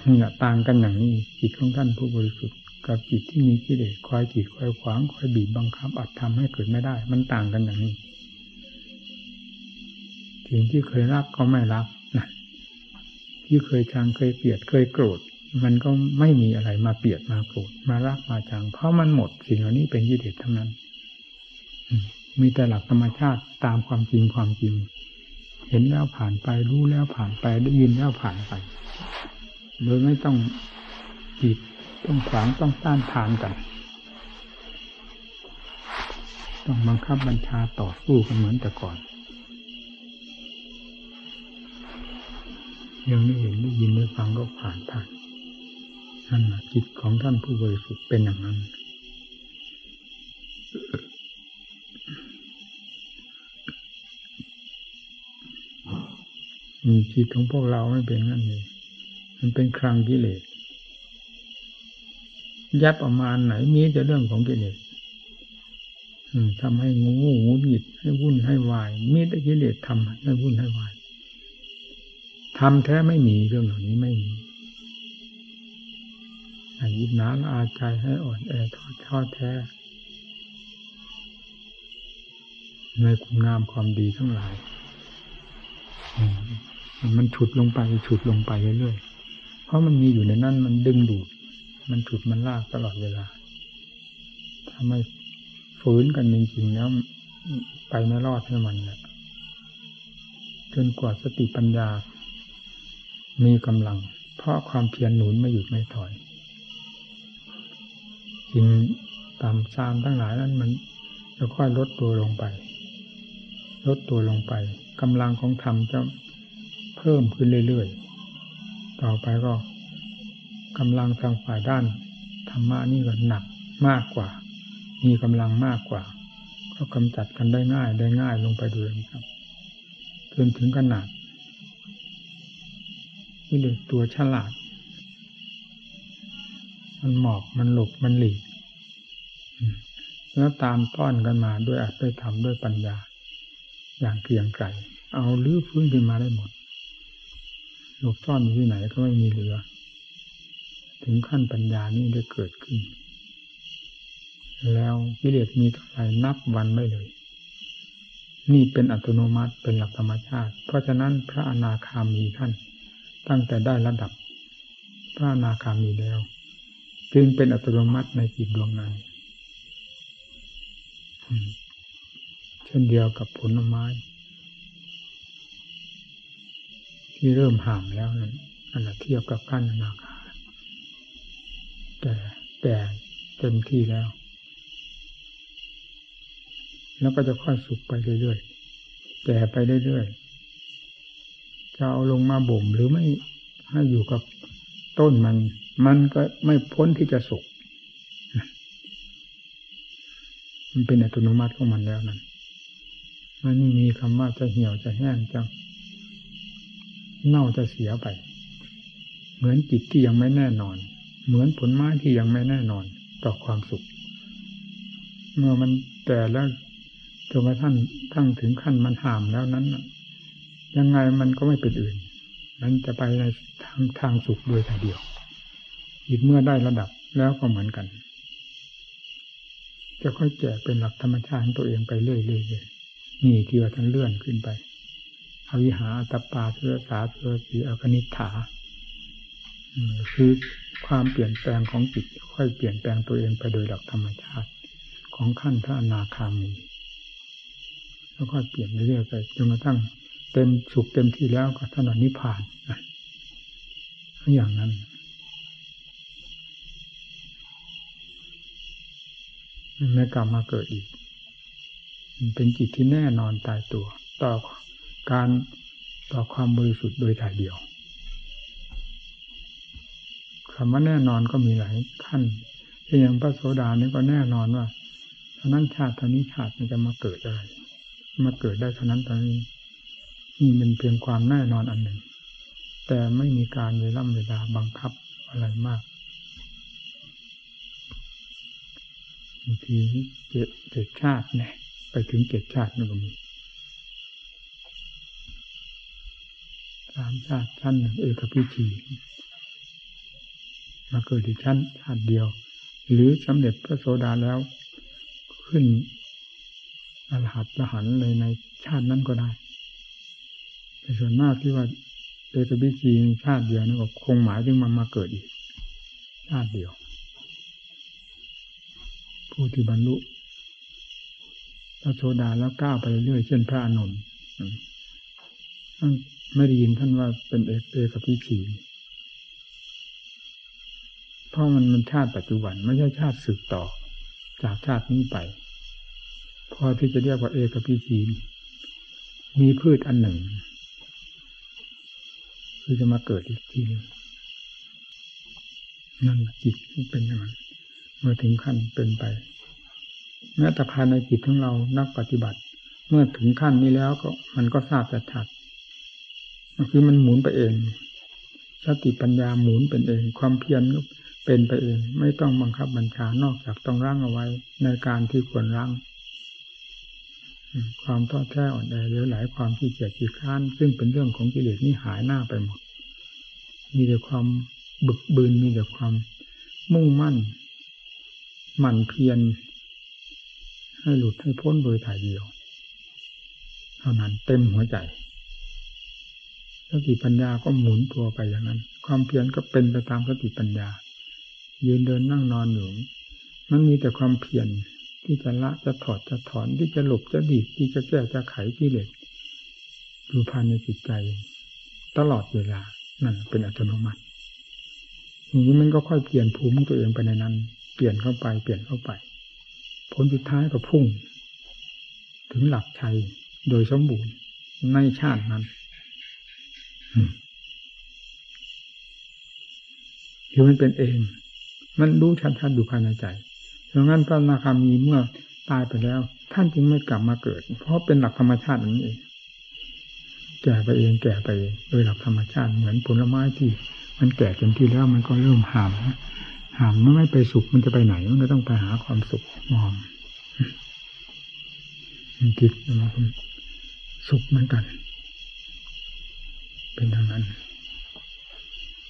นี่แหละต่างกันอย่างนี้จิตของท่านผู้บริสุทธิ์กับจิตที่มีกิเลสคอยจิตคอยขวางคอยบีบบังคับอัดทำให้เกิดไม่ได้ มันต่างกันอย่างนี้สิ่งที่เคยรักก็ไม่รักที่เคยชังเคยเกลียดเคยโกรธ มันก็ไม่มีอะไรมาเปียดมาโกรธมารักมาชังเพราะมันหมดสิ่งเหล่านี้เป็นยิเดชทั้งนั้น มีแต่หลักธรรมชาติตามความจริงความจริง เห็นแล้วผ่านไปรู้แล้วผ่านไปได้ยินแล้วผ่านไป โดยไม่ต้องจีดต้องขวางต้องต้านทานกัน ต้องบังคับบัญชาต่อสู้กันเหมือนแต่ก่อนยังได้เห็นได้ยินได้ฟังก็ผ่านผ่านนั่นจิตของท่านผู้บริสุทธิ์เป็นอย่างนั้น จิตของพวกเราไม่เป็นนั่นเองมันเป็นครังกิเลสยับออกมาไหนมีแต่เรื่องของกิเลสทำให้งูงูหยิดให้วุ่นให้วาย มีแต่กิเลสทำให้วุ่นให้วายทำแท้ไม่มีเรื่องเหล่านี้ไม่มีให้ยิบนาละอาใจให้อ่อนแอทอดทอดแท้ ในคุณงามความดีทั้งหลาย มันฉุดลงไปฉุดลงไปเรื่อยๆ เพราะมันมีอยู่ในนั้นมันดึงดูด มันฉุดมันลากตลอดเวลา ถ้าไม่ฝืนกันจริงๆแล้วไปไม่รอดให้มันแหละจนกว่าสติปัญญา มีกำลัง เพราะความเพียรหนุนไม่หยุดไม่ถอยจริงตามซามทั้งหลายนั้นมันจะค่อยลดตัวลงไป ลดตัวลงไปกำลังของธรรมจะ พิ่มขึ้นเรื่อยๆ ต่อไปก็กำลังทางฝ่ายด้านธรรมะนี่ก็หนักมากกว่า มีกำลังมากกว่า ก็กำจัดกันได้ง่ายได้ง่ายลงไปด้วยครับจนถึงขนาดนี่เลยตัวฉลาด มันหมอบมันหลบมันหลีกแล้วตามต้อนกันมาด้วยอัตด้วยธรรมด้วยปัญญา อย่างเกรียงไกรเอาลื้อฟื้นขึ้นมาได้หมด หลบซ่อนอยู่ที่ไหนก็ไม่มีเหลือ ถึงขั้นปัญญานี้ได้เกิดขึ้น แล้วกิเลสมีเท่าไรนับวันไม่เลย นี่เป็นอัตโนมัติเป็นหลักธรรมชาติ เพราะฉะนั้นพระอนาคามีท่าน ตั้งแต่ได้ระดับ พระอนาคามีแล้ว จึงเป็นอัตโนมัติในจิตดวงนั้นเช่นเดียวกับผลไม้ ที่เริ่มห่างแล้วนั่นอันเทียบกับกั้นอนาคาแต่แต่เต็มที่แล้ว แล้วก็จะค่อยสุกไปเรื่อยๆแก่ไปเรื่อยๆจะเอาลงมาบ่มหรือไม่ให้อยู่กับต้นมัน มันก็ไม่พ้นที่จะสุกมันเป็นอัตโนมัติของมันแล้วนั่นมันไม่มีคำว่าจะเหี่ยวจะแห้งจะ เน่าจะเสียไป เหมือนจิตที่ยังไม่แน่นอน เหมือนผลไม้ที่ยังไม่แน่นอนต่อความสุข เมื่อมันแต่แล้วจนกระทั่งทั้งถึงขั้นมันห่ามแล้วนั้น ยังไงมันก็ไม่เป็นอื่นมันจะไปในทางทางสุขโดยแต่เดียวอีกเมื่อได้ระดับแล้วก็เหมือนกัน จะค่อยแก่เป็นหลักธรรมชาติของตัวเองไปเรื่อยๆนี่ที่ว่าท่านเลื่อนขึ้นไป อวิหาตปาเสือสาเสือสีอกนิฐาคือความเปลี่ยนแปลงของจิตค่อยเปลี่ยนแปลงตัวเองไปโดยหลักธรรมชาติของขั้นพระอนาคามี แล้วก็เปลี่ยนเรื่อยไปจนกระทั่งเต็มสุขเต็มที่แล้วก็ท่านนิพพานอย่างนั้นไม่กลับมาเกิดอีก เป็นจิตที่แน่นอนตายตัว ต่อ การต่อความบริสุทธิ์โดยถ่ายเดียวคำว่าแน่นอนก็มีหลายขั้นเช่นอย่างพระโสดานี่ก็แน่นอนว่าเท่านั้นชาติเท่านี้ชาติมันจะมาเกิดอะไรมาเกิดได้เท่านั้นตอนนี้นี่เป็นเพียงความแน่นอนอันหนึ่ง แต่ไม่มีการเวล่ำเวลาบังคับอะไรมากบางทีเจ็ดเจ็ดชาติเนี่ยไปถึงเจ็ดชาตินี่ก็มี สามชาติชั้นหนึ่งเอกพิธีมาเกิดที่ชั้นชาติเดียว หรือสำเร็จพระโสดาแล้ว ขึ้นอรหัตละหันเลยในชาตินั้นก็ได้แต่ส่วนมากที่ว่าเอกพิธีชาติเดียวนี่ก็คงหมายถึงมามาเกิดอีก ชาติเดียว ผู้ที่บรรลุไประโสดาแล้วก้าวไปเรื่อยเช่นพระอานนท์ ไม่ได้ยินท่านว่าเป็นเอกเอกพิชีเพราะมันมันชาติปัจจุบันไม่ใช่ชาติสืบต่อ จากชาตินี้ไป พอที่จะเรียกว่าเอกพิชีมีพืชอันหนึ่งคือจะมาเกิดอีกทีนึงนั่นจิตเป็นอย่างนั้นเมื่อถึงขั้นเป็นไป แม้แต่ภายในจิตของเรานักปฏิบัติ เมื่อถึงขั้นนี้แล้วก็มันก็ทราบชัด คือมันหมุนไปเองสติปัญญาหมุนเป็นเอง ความเพียรเป็นไปเอง ไม่ต้องบังคับบัญชานอกจากต้องร่างเอาไว้ ในการที่ควรร่างความท้อแท้อ่อนแอเรือหลายความที่เกียจขี้ค้าน ซึ่งเป็นเรื่องของกิเลสนี่หายหน้าไปหมด มีแต่ความบึกบืนมีแต่ความมุ่งมั่นหมั่นเพียรให้หลุดให้พ้นโดยถ่ายเดียว เท่านั้นเต็มหัวใจ สติปัญญาก็หมุนตัวไปอย่างนั้น ความเพียรก็เป็นไปตามสติปัญญา ยืนเดินนั่งนอนอยู่มันมีแต่ความเพียรที่จะละจะถอดจะถอนที่จะหลบจะดีที่จะแก้จะไขที่เหล็กอยู่ภายในจิตใจ ตลอดเวลานั่นเป็นอัตโนมัติอย่างนี้มันก็ค่อยเปลี่ยนภูมิตัวเองไปในนั้น เปลี่ยนเข้าไปเปลี่ยนเข้าไป ผลสุดท้ายก็พุ่ง ถึงหลักชัยโดยสมบูรณ์ในชาตินั้น คือมันเป็นเอง มันรู้ชัดๆอยู่ภายในใจดังนั้นพระนาคามีเมื่อตายไปแล้ว ท่านจึงไม่กลับมาเกิด เพราะเป็นหลักธรรมชาตินี้เอง แก่ไปเองแก่ไปเองโดยหลักธรรมชาติเหมือนผลไม้ที่ มันแก่จนที่แล้วมันก็เริ่มหามหามมันไม่ไปสุขมันจะไปไหนมันก็ต้องไปหาความสุขมองจิตมันสุขเหมือนกัน เป็นทางนั้น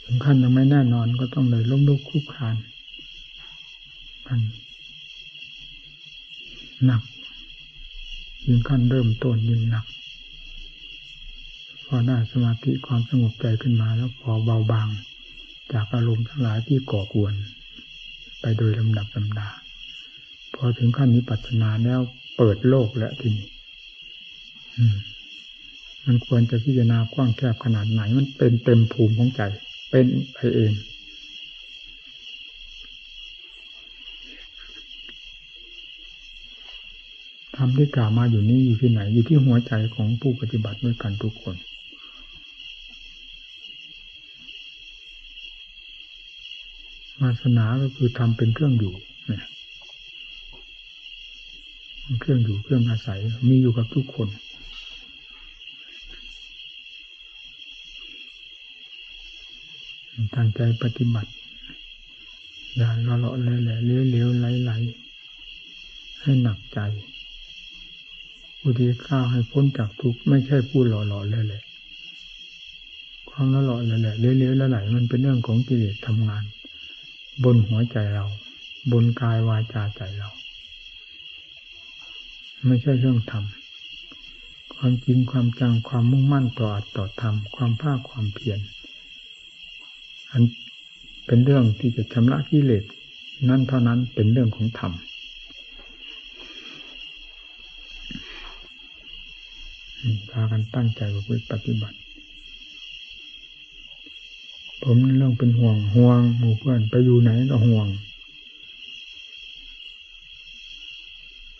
ถึงขั้นยังไม่แน่นอนก็ต้องเลยล้มลุกคุกคานกันหนักยิ่งขั้นเริ่มต้นยิ่งหนัก พอได้สมาธิความสงบใจขึ้นมาแล้วพอเบาบาง จากอารมณ์ทั้งหลายที่ก่อกวน ไปโดยลำดับลำดา พอถึงขั้นนี้ปัจจนาแล้วเปิดโลกแล้วทีนี้มั มันควรจะพิจารณากว้างแคบขนาดไหน มันเป็นเต็มภูมิของใจ เป็นไปเองธรรมที่กล่าวมาอยู่นี้อยู่ที่ไหน อยู่ที่หัวใจของผู้ปฏิบัติด้วยกันทุกคนวาสนาก็คือทำเป็นเครื่องอยู่เนี่ยเครื่องอยู่เครื่องอาศัยมีอยู่กับทุกคน ตั้งใจปฏิบัติ อย่าละเลาะแหละเลี้ยวเลี้ยวไหลไหลให้หนักใจผู้ที่ก้าวให้พ้นจากทุกข์ไม่ใช่ผู้หล่อหล่อเลยเลยความละหล่อเลยแหละเลี้ยวๆแล้วไหลมันเป็นเรื่องของกิเลสทำงาน บนหัวใจเรา บนกายวาจาใจเรา ไม่ใช่เรื่องธรรมความจริงความจังความมุ่งมั่นต่ออัตต่อธรรมความภาคความเพียร อันเป็นเรื่องที่จะชำระกิเลสนั่นเท่านั้นเป็นเรื่องของธรรมพากันตั้งใจปฏิบัติ ผมเรื่องเป็นห่วงห่วงหมู่เพื่อนไปอยู่ไหนก็ห่วง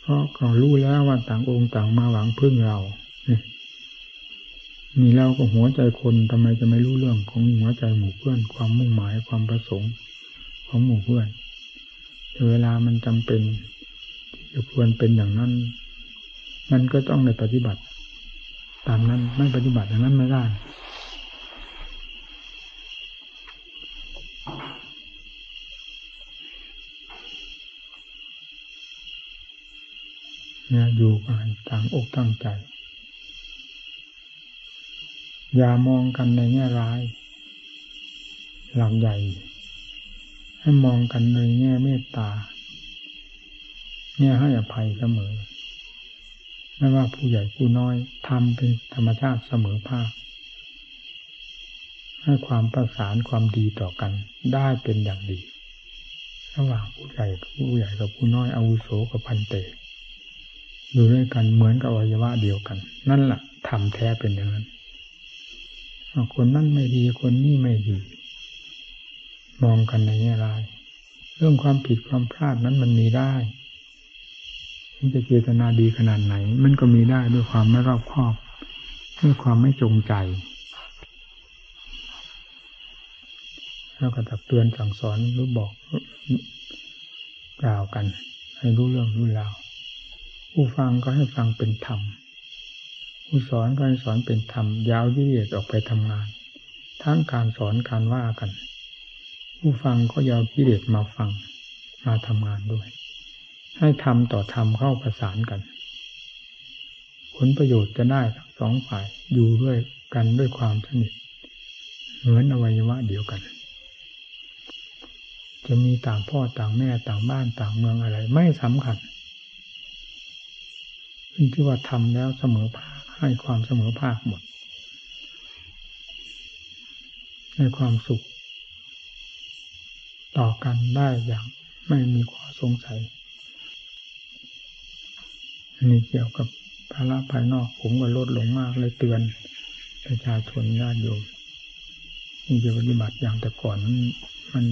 เพราะเขารู้แล้วว่าต่างองค์ต่างมาหวังพึ่งเรา นี่เราก็หัวใจคนทำไมจะไม่รู้เรื่องของหัวใจหมู่เพื่อน ความมุ่งหมายความประสงค์ของหมู่เพื่อนเวลามันจำเป็นจะควรเป็นอย่างนั้น มันก็ต้องในปฏิบัติ ตามนั้นไม่ปฏิบัติอย่างนั้นไม่ได้เนี่ยอยู่กันต่างอกตั้งใจ อย่ามองกันในแง่ร้าย หลักใหญ่ ให้มองกันในแง่เมตตาแง่ให้อภัยเสมอ ไม่ว่าผู้ใหญ่ผู้น้อยทำเป็นธรรมชาติเสมอภาค ให้ความประสานความดีต่อกันได้เป็นอย่างดี ระหว่างผู้ใหญ่ผู้ใหญ่กับผู้น้อยอาวุโสกับพันเตอยู่ด้วยกันเหมือนกับอวัยวะเดียวกัน นั่นแหละทำแท้เป็นอย่างนั้น คนนั่นไม่ดีคนนี้ไม่ดี มองกันในแง่ร้าย เรื่องความผิดความพลาดนั้นมันมีได้มันจะเจตนาดีขนาดไหน มันก็มีได้ด้วยความไม่รอบคอบ ด้วยความไม่จงใจแล้วก็ตักเตือนสั่งสอนหรือบอกกล่าวกัน ให้รู้เรื่องรู้ราวผู้ฟังก็ให้ฟังเป็นธรรม ผู้สอนก็ให้สอนเป็นธรรมยาวยืดออกไปทำงาน ทั้งการสอนการว่ากัน ผู้ฟังก็ยาวพิเดมาฟังมาทำงานด้วย ให้ทำต่อทำเข้าประสานกัน ผลประโยชน์จะได้ทั้งสองฝ่ายอยู่ด้วยกันด้วยความสนิทเหมือนอวัยวะเดียวกัน จะมีต่างพ่อต่างแม่ต่างบ้านต่างเมืองอะไร ไม่สำคัญที่ว่าทำแล้วเสมอภาค ให้ความเสมอภาคหมด ให้ความสุข ต่อกันได้อย่างไม่มีข้อสงสัยอันนี้เกี่ยวกับภาระภายนอกผมก็ลดลงมากเลยเตือนประชาชนญาติโยมที่จะปฏิบัติอย่างแต่ก่อนมัน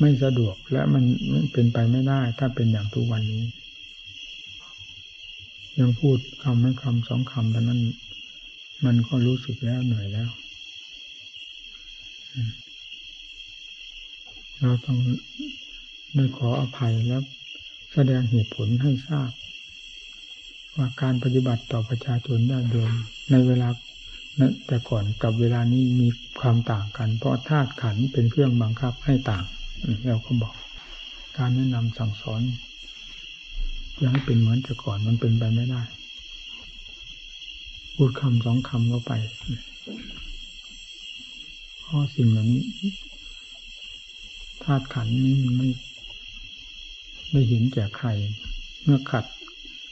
ไม่สะดวกและมันเป็นไปไม่ได้ ถ้าเป็นอย่างทุกวันนี้ ยังพูดคำไม่คำสองคำแต่นั้น มันก็รู้สึกแล้วเหนื่อยแล้วเราต้องได้ขออภัยแล้วแสดงเหตุผลให้ทราบ ว่าการปฏิบัติต่อประชาชนญาติโยมในเวลาแต่ก่อนกับเวลานี้มีความต่างกัน เพราะธาตุขันเป็นเครื่องบังคับให้ต่างเราก็บอก การแนะนำสั่งสอน จะให้เป็นเหมือนแต่ก่อนมันเป็นไปไม่ได้ พูดคำสองคำก็ไปเพราะสิ่งเหล่านี้ธาตุขันนี้มันไม่ไม่เห็นแก่ใคร เมื่อขัด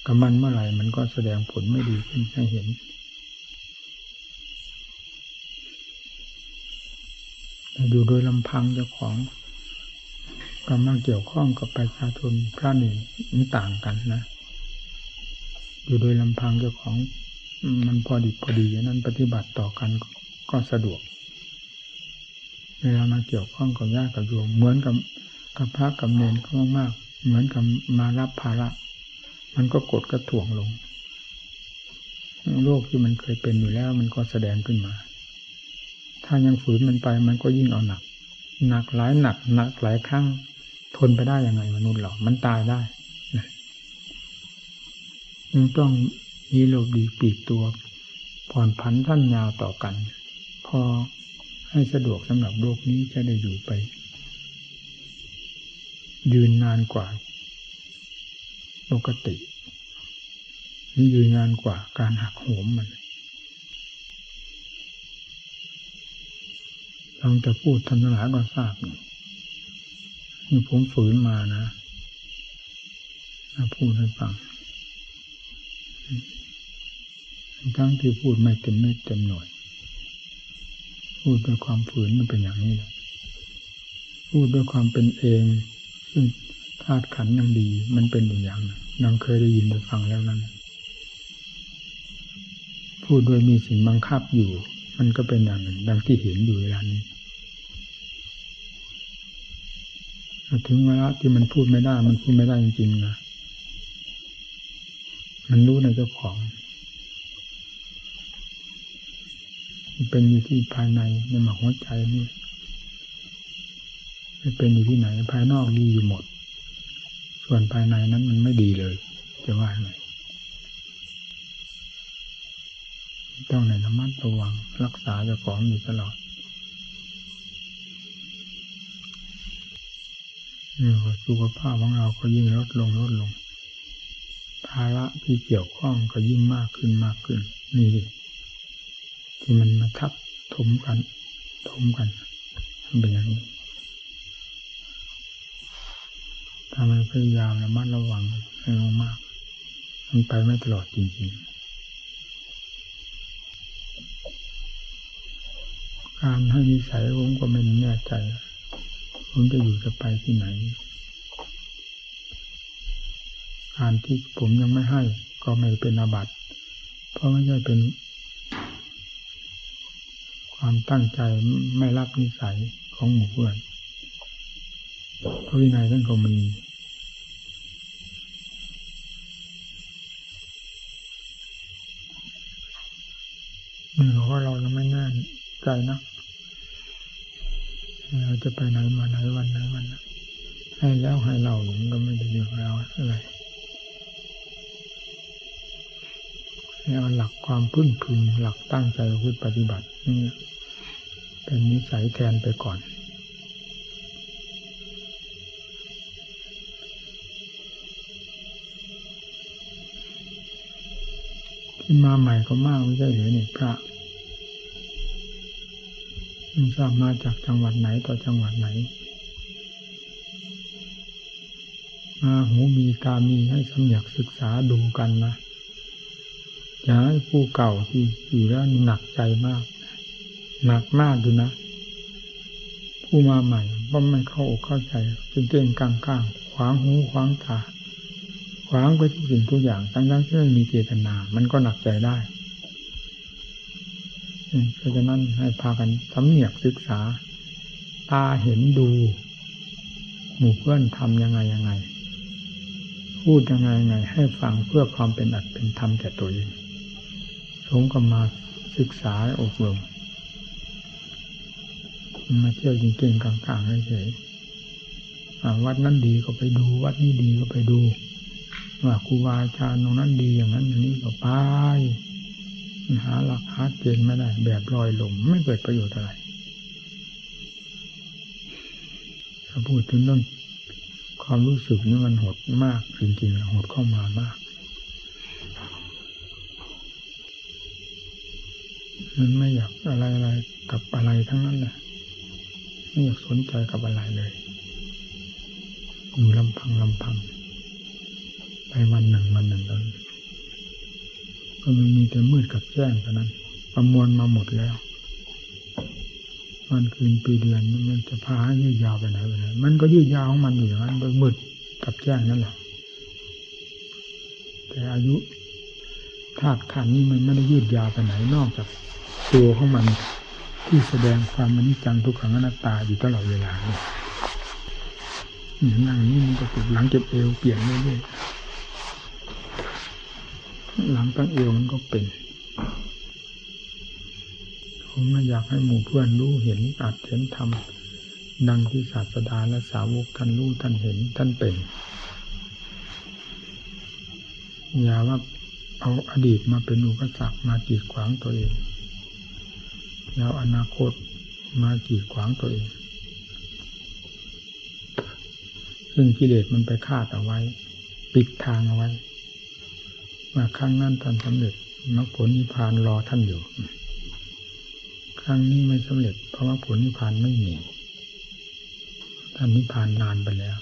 กับมันเมื่อไหร่มันก็แสดงผลไม่ดีขึ้นให้เห็นอยู่โดยลำพังเจ้าของ กำลังเกี่ยวข้องกับประชาชนพระหนึ่งนี่ต่างกันนะ อยู่โดยลำพังเจ้าของมันพอดีพอดีนั้นปฏิบัติต่อกันก็สะดวกเวลามาเกี่ยวข้องกับญาติกับโยมเหมือนกับกับพระกับเนรก็มากเหมือนกับมารับภาระ มันก็กดกระถ่วงลง โรคที่มันเคยเป็นอยู่แล้ว มันก็แสดงขึ้นมา ถ้ายังฝืนมันไปมันก็ยิ่งเอาหนัก หนักหลายหนักหนักหลายครั้ง ทนไปได้ยังไงมนุษย์เรา มันตายได้ยังต้องมีโลกดีปีกตัว ผ่อนผันท่านยาวต่อกัน พอให้สะดวกสำหรับโลกนี้จะได้อยู่ไป ยืนนานกว่า ปกตินี่ยืนนานกว่าการหักโหมมันลองจะพูดทันหลายก็ทราบนี่ ผมฝืนมานะพูดให้ฟังทั้งที่พูดไม่เต็มไม่เต็มหน่วย พูดด้วยความฝืนมันเป็นอย่างนี้แหละพูดด้วยความเป็นเอง ซึ่งธาตุขันยังดี มันเป็นอยู่อย่างนังเคยได้ยินได้ฟังแล้วนั้น พูดด้วยมีสิ่งบังคับอยู่ มันก็เป็นอย่างหนึ่ง ดังที่เห็นอยู่เวลานี้ ถึงเวลาที่มันพูดไม่ได้ มันพูดไม่ได้จริงๆนะมันรู้ในเจ้าของ มันเป็นอยู่ที่ภายในในหมหัวใจนี่ไม่เป็นอยู่ที่ไหน ภายนอกดีอยู่หมด ส่วนภายในนั้นมันไม่ดีเลย จะว่าไงต้องในระมัดระวังรักษาเจ้าของอยู่ตลอด สุขภาพของเราก็ยิ่งลดลงลดลง ภาระที่เกี่ยวข้องก็ยิ่งมากขึ้นมากขึ้น นี่ที่มันมาทับถมกันถมกันเป็นอย่างนี้ถ้ามันพยายามระมัดระวังให้มากมันไปไม่ตลอดจริง ๆ การให้นิสัยผมก็ไม่แน่ใจ ผมจะอยู่จะไปที่ไหน การที่ผมยังไม่ให้ ก็ไม่เป็นอาบัติ เพราะไม่ใช่เป็น ความตั้งใจไม่รับนิสัยของหมู่เพื่อนพระวินัยท่านก็มีเนี่อกว่าเรายังไม่แน่ใจนะ เราจะไปไหนมาไหนวันไหนวันนั้นให้แล้วให้เราผมก็ไม่ได้เรื่องแล้วอะไรให้เอาหลักความพื้นพึงหลักตั้งใจพุทธปฏิบัตินี่เป็นนิสัยแทนไปก่อน ที่มาใหม่ก็มากไม่ใช่หรือนี่พระ ไม่ทราบมาจากจังหวัดไหนต่อจังหวัดไหน มาหูมีตามีให้สำอยกศึกษาดูกันนะอย่าให้ผู้เก่าที่อยู่แล้วหนักใจมาก หนักมากดูนะ ผู้มาใหม่ก็ไม่เข้าอกเข้าใจเก่งกลางๆขวางหูขวางตาขวางไปทุกสิ่งทุกอย่างทั้งๆที่ไม่มีเจตนา มันก็หนักใจได้ เพราะฉะนั้นให้พากันสำเนียกศึกษา ตาเห็นดู หมู่เพื่อนทำยังไงยังไง พูดยังไงยังไง ให้ฟังเพื่อความเป็นอัตเป็นธรรมแก่ตัวเองสงก็มาศึกษาอบรมมาเที่ยวจริงๆกลางๆเฉยๆวัดนั้นดีก็ไปดู วัดนี้ดีก็ไปดู ว่าครูบาอาจารย์ตรงนั้นดีอย่างนั้นอันนี้ก็ไป หาหลักหาเกณฑ์ไม่ได้ แบบลอยลมไม่เกิดประโยชน์อะไรถ้าพูดถึงเรื่องความรู้สึกนี่มันหดมากจริงๆหดเข้ามามาก มันไม่อยากอะไรอะไรกับอะไรทั้งนั้นแหละไม่อยากสนใจกับอะไรเลยอยู่ลำพังลำพังไปวันหนึ่งวันหนึ่งตอนก็ มันมีแต่มืดกับแจ้งเท่านั้น ประมวลมาหมดแล้ววันคืนปีเดือนมันจะพาให้ยืดยาวไปไหนไปไหนมันก็ยืดยาวของมันอยู่อย่างนั้นโดยมืดกับแจ้งนั่นแหละแต่อายุธาตุขันนี้มันไม่ได้ยืดยาวไปไหนนอกจากตัวของมันที่แสดงความมนิจังทุกขังอนัตตาอยู่ตลอดเวลาเนี่ยนั่งนี้มันก็ติดหลังเจ็บเอวเปลี่ยนเรื่อยๆ หลังตั้งเอวมันก็เป็น ผมไม่อยากให้หมู่เพื่อนรู้เห็นอาจเห็นธรรมดังที่ศาสดาและสาวกท่านรู้ท่านเห็นท่านเป็น อย่าว่าเอาอดีตมาเป็นอุปสรรคมากีดขวางตัวเองแล้วอนาคตมากีดขวางตัวเอง ซึ่งกิเลสมันไปคาดเอาไว้ ปิดทางเอาไว้ ว่าครั้งนั้นท่านสำเร็จมรรคผลนิพพานรอท่านอยู่ ครั้งนี้ไม่สำเร็จ เพราะว่าผลนิพพานไม่มี ท่านนิพพานนานไปแล้ว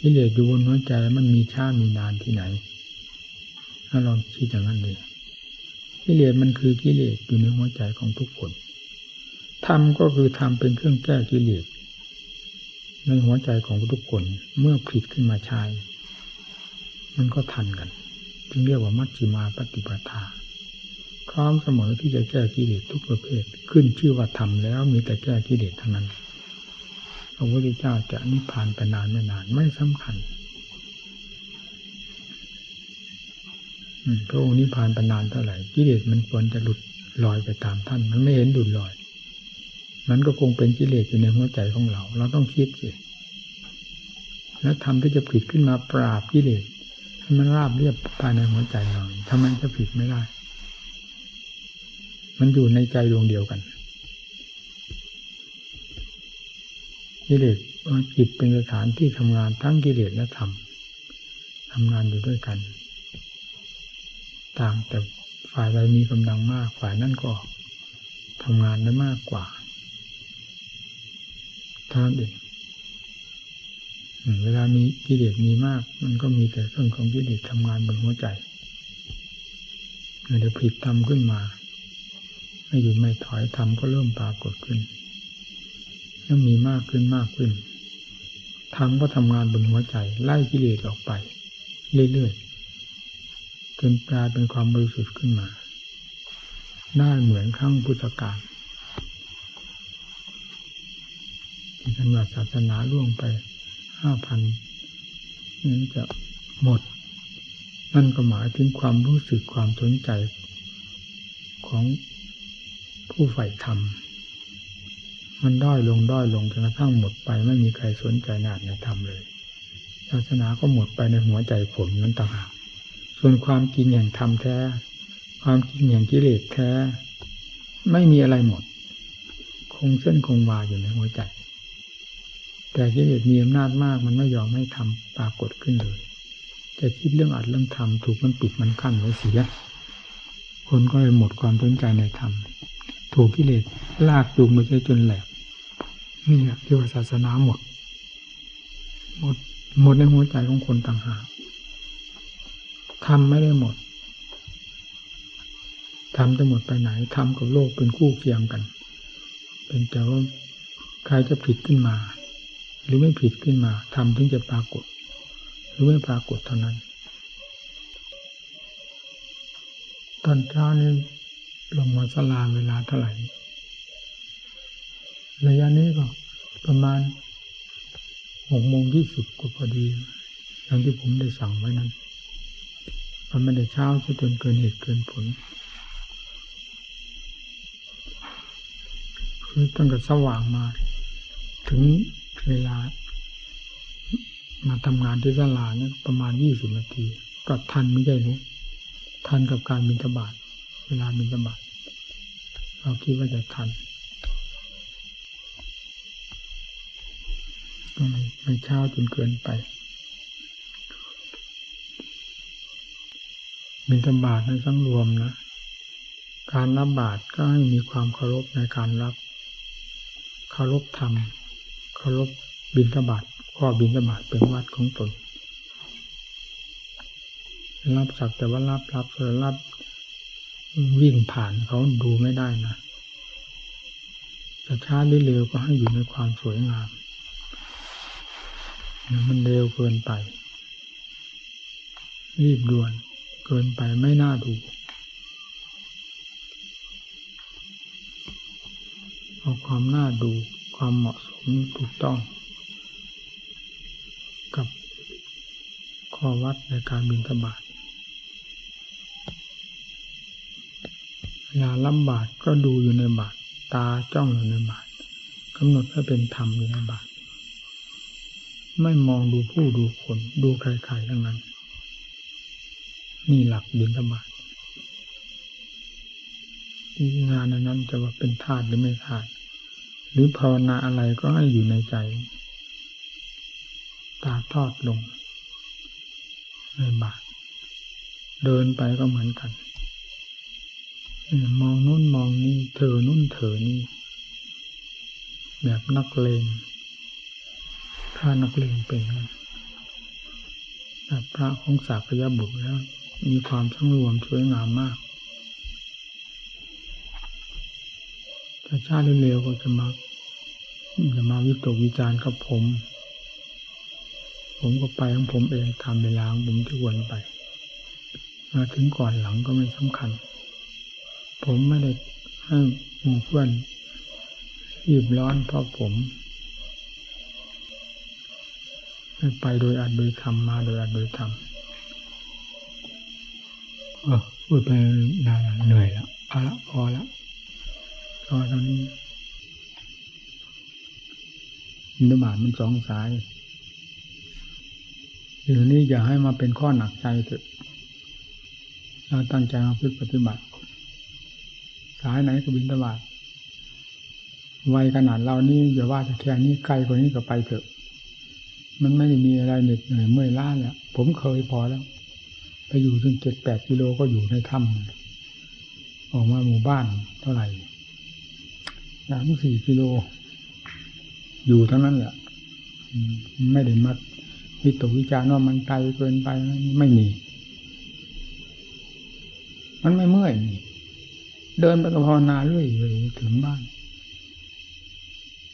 กิเลสอยู่บนหัวใจมันมีช้ามีนานที่ไหน ถ้าลองคิดอย่างนั้นเลยกิเลสมันคือกิเลสอยู่ในหัวใจของทุกคนธรรมก็คือธรรมเป็นเครื่องแก้กิเลสในหัวใจของทุกคนเมื่อผลิตขึ้นมาใช้ มันก็ทันกัน จึงเรียกว่ามัชฌิมาปฏิปทา พร้อมเสมอที่จะแก้กิเลสทุกประเภท ขึ้นชื่อว่าทำแล้วมีแต่แก้กิเลสทั้งนั้นพระพุทธเจ้าจะนิพพานไปนานไม่นานไม่สำคัญพระองค์นิพพานไปนานเท่าไหร่กิเลสมันควรจะหลุดลอยไปตามท่าน มันไม่เห็นหลุดลอย มันก็คงเป็นกิเลสอยู่ในหัวใจของเรา เราต้องคิดสิแล้วทำที่จะผิดขึ้นมาปราบกิเลส มันราบเรียบภายในหัวใจเราทำไมจะผิดไม่ได้ มันอยู่ในใจดวงเดียวกันกิเลสจิตเป็นสถานที่ทำงานทั้งกิเลสและธรรมทำงานอยู่ด้วยกัน ต่างแต่ฝ่ายใดมีกำลังมากฝ่ายนั้นก็ทำงานได้มากกว่าท่านเอง เวลามีกิเลสมีมาก มันก็มีแต่เรื่องของกิเลสทำงานบนหัวใจเดี๋ยวผิดทำขึ้นมาไม่หยุดไม่ถอยทำก็เริ่มปรากฏขึ้นแล้วมีมากขึ้นมากขึ้นธรรมก็ทำงานบนหัวใจ ไล่กิเลสออกไป เรื่อยๆจนกลายเป็นความบริสุทธิ์ขึ้นมาได้เหมือนครั้งพุทธกาลที่ท่านว่าศาสนาล่วงไป ห้าพันนั้นจะหมด นั่นก็หมายถึงความรู้สึกความสนใจของผู้ใฝ่ธรรม มันด้อยลงด้อยลงจนกระทั่งหมดไปไม่มีใครสนใจนาในธรรมเลยศาสนาก็หมดไปในหัวใจผมนั้นต่างหากส่วนความจริงแห่งธรรมแท้ ความจริงแห่งกิเลสแท้ ไม่มีอะไรหมด คงเส้นคงวาอยู่ในหัวใจ แต่กิเลสมีอำนาจมาก มันไม่ยอมให้ทำปรากฏขึ้นเลยจะคิดเรื่องอัดเรื่องทำถูกมันปิดมันกั้นไว้เสียคนก็เลยหมดความสนใจในธรรมถูกกิเลสลากจูงไปจนแหลกนี่แหละที่ว่าศาสนาหมด หมดหมดในหัวใจของคนต่างหากธรรมไม่ได้หมดธรรมจะหมดไปไหนธรรมกับโลกเป็นคู่เคียงกัน เป็นแต่ว่าใครจะผิดขึ้นมา หรือไม่ผิดขึ้นมาธรรมถึงจะปรากฏ หรือไม่ปรากฏเท่านั้น ตอนเช้านี้ลงมาสลาเวลาเท่าไหร่ระยะนี้ก็ประมาณหกโมงยี่สิบก็พอดีอย่างที่ผมได้สั่งไว้นั้นมันไม่ได้เช้าจนเกินเหตุเกินผลคือตั้งแต่สว่างมา ถึง เวลา มาทำงานที่สลาเนี่ยประมาณยี่สิบนาทีก็ทันไม่ใช่หรือทันกับการบินทบาทเวลาบินทบาทเราคิดว่าจะทันไม่เช้าจนเกินไปบินทบาทนั้นสังรวมนะ การรับบาตรก็ให้มีความเคารพในการรับ เคารพธรรม เคารพบินทบาทข้อบินทบาทเป็นวัดของตน รับสักแต่ว่ารับรับเอรับวิ่งผ่านเขาดูไม่ได้นะจะช้าหรือเร็วก็ให้อยู่ในความสวยงาม มันเร็วเกินไป รีบด่วนเกินไปไม่น่าดูเอาความน่าดู ความเหมาะสมถูกต้อง กับข้อวัดในการบินทบาทเวลาลำบากก็ดูอยู่ในบาทตาจ้องอยู่ในบาทกำหนดให้เป็นธรรมอยู่ในบาทไม่มองดูผู้ดูคนดูใครๆทั้งนั้น นี่หลักบินธบาตงานนั้นจะว่าเป็นธาตุหรือไม่ธาตุ หรือภาวนาอะไรก็ให้อยู่ในใจ ตาทอดลงในบาทเดินไปก็เหมือนกัน มองนู่นมองนี่เธอนู่นเธอนี่ แบบนักเลงถ้านักเลงเป็นแบบพระของสากยบุตรแล้ว มีความทั้งรวมสวยงามมาก ถ้าชาติเร็วก็จะมาจะมาวิตกวิจารณ์กับผม ผมก็ไปของผมเองทำเวลาของผมที่วนไป มาถึงก่อนหลังก็ไม่สำคัญ ผมไม่ได้ให้หมู่เพื่อนรีบร้อนเพราะผมไปโดยอัดโดยทำมาโดยอัดโดยทำเออพูดไปนานเหนื่อยแล้วเอาละพอแล้ว พอตอนนี้อินบาทมันสองสายเดี๋ยวนี้อย่าให้มาเป็นข้อหนักใจเถอะเราตั้งใจมาพึ่งปฏิบัติ สายไหนก็บินตบาดวัยขนาดเรานี่อย่าว่าจะแค่นี้ไกลกว่านี้ก็ไปเถอะ มันไม่ได้มีอะไรเหน็ดเหนื่อยเมื่อยล้าแล้วผมเคยพอแล้ว ไปอยู่ถึงเจ็ดแปดกิโลก็อยู่ในถ้ำออกมาหมู่บ้านเท่าไหร่ สามสี่กิโล อยู่ทั้งนั้นแหละไม่ได้มาวิตกวิจารณ์ว่ามันไกลเกินไปไม่มี มันไม่เมื่อยนี่เดินไปกับภาวนาเรื่อยเลยถึงบ้าน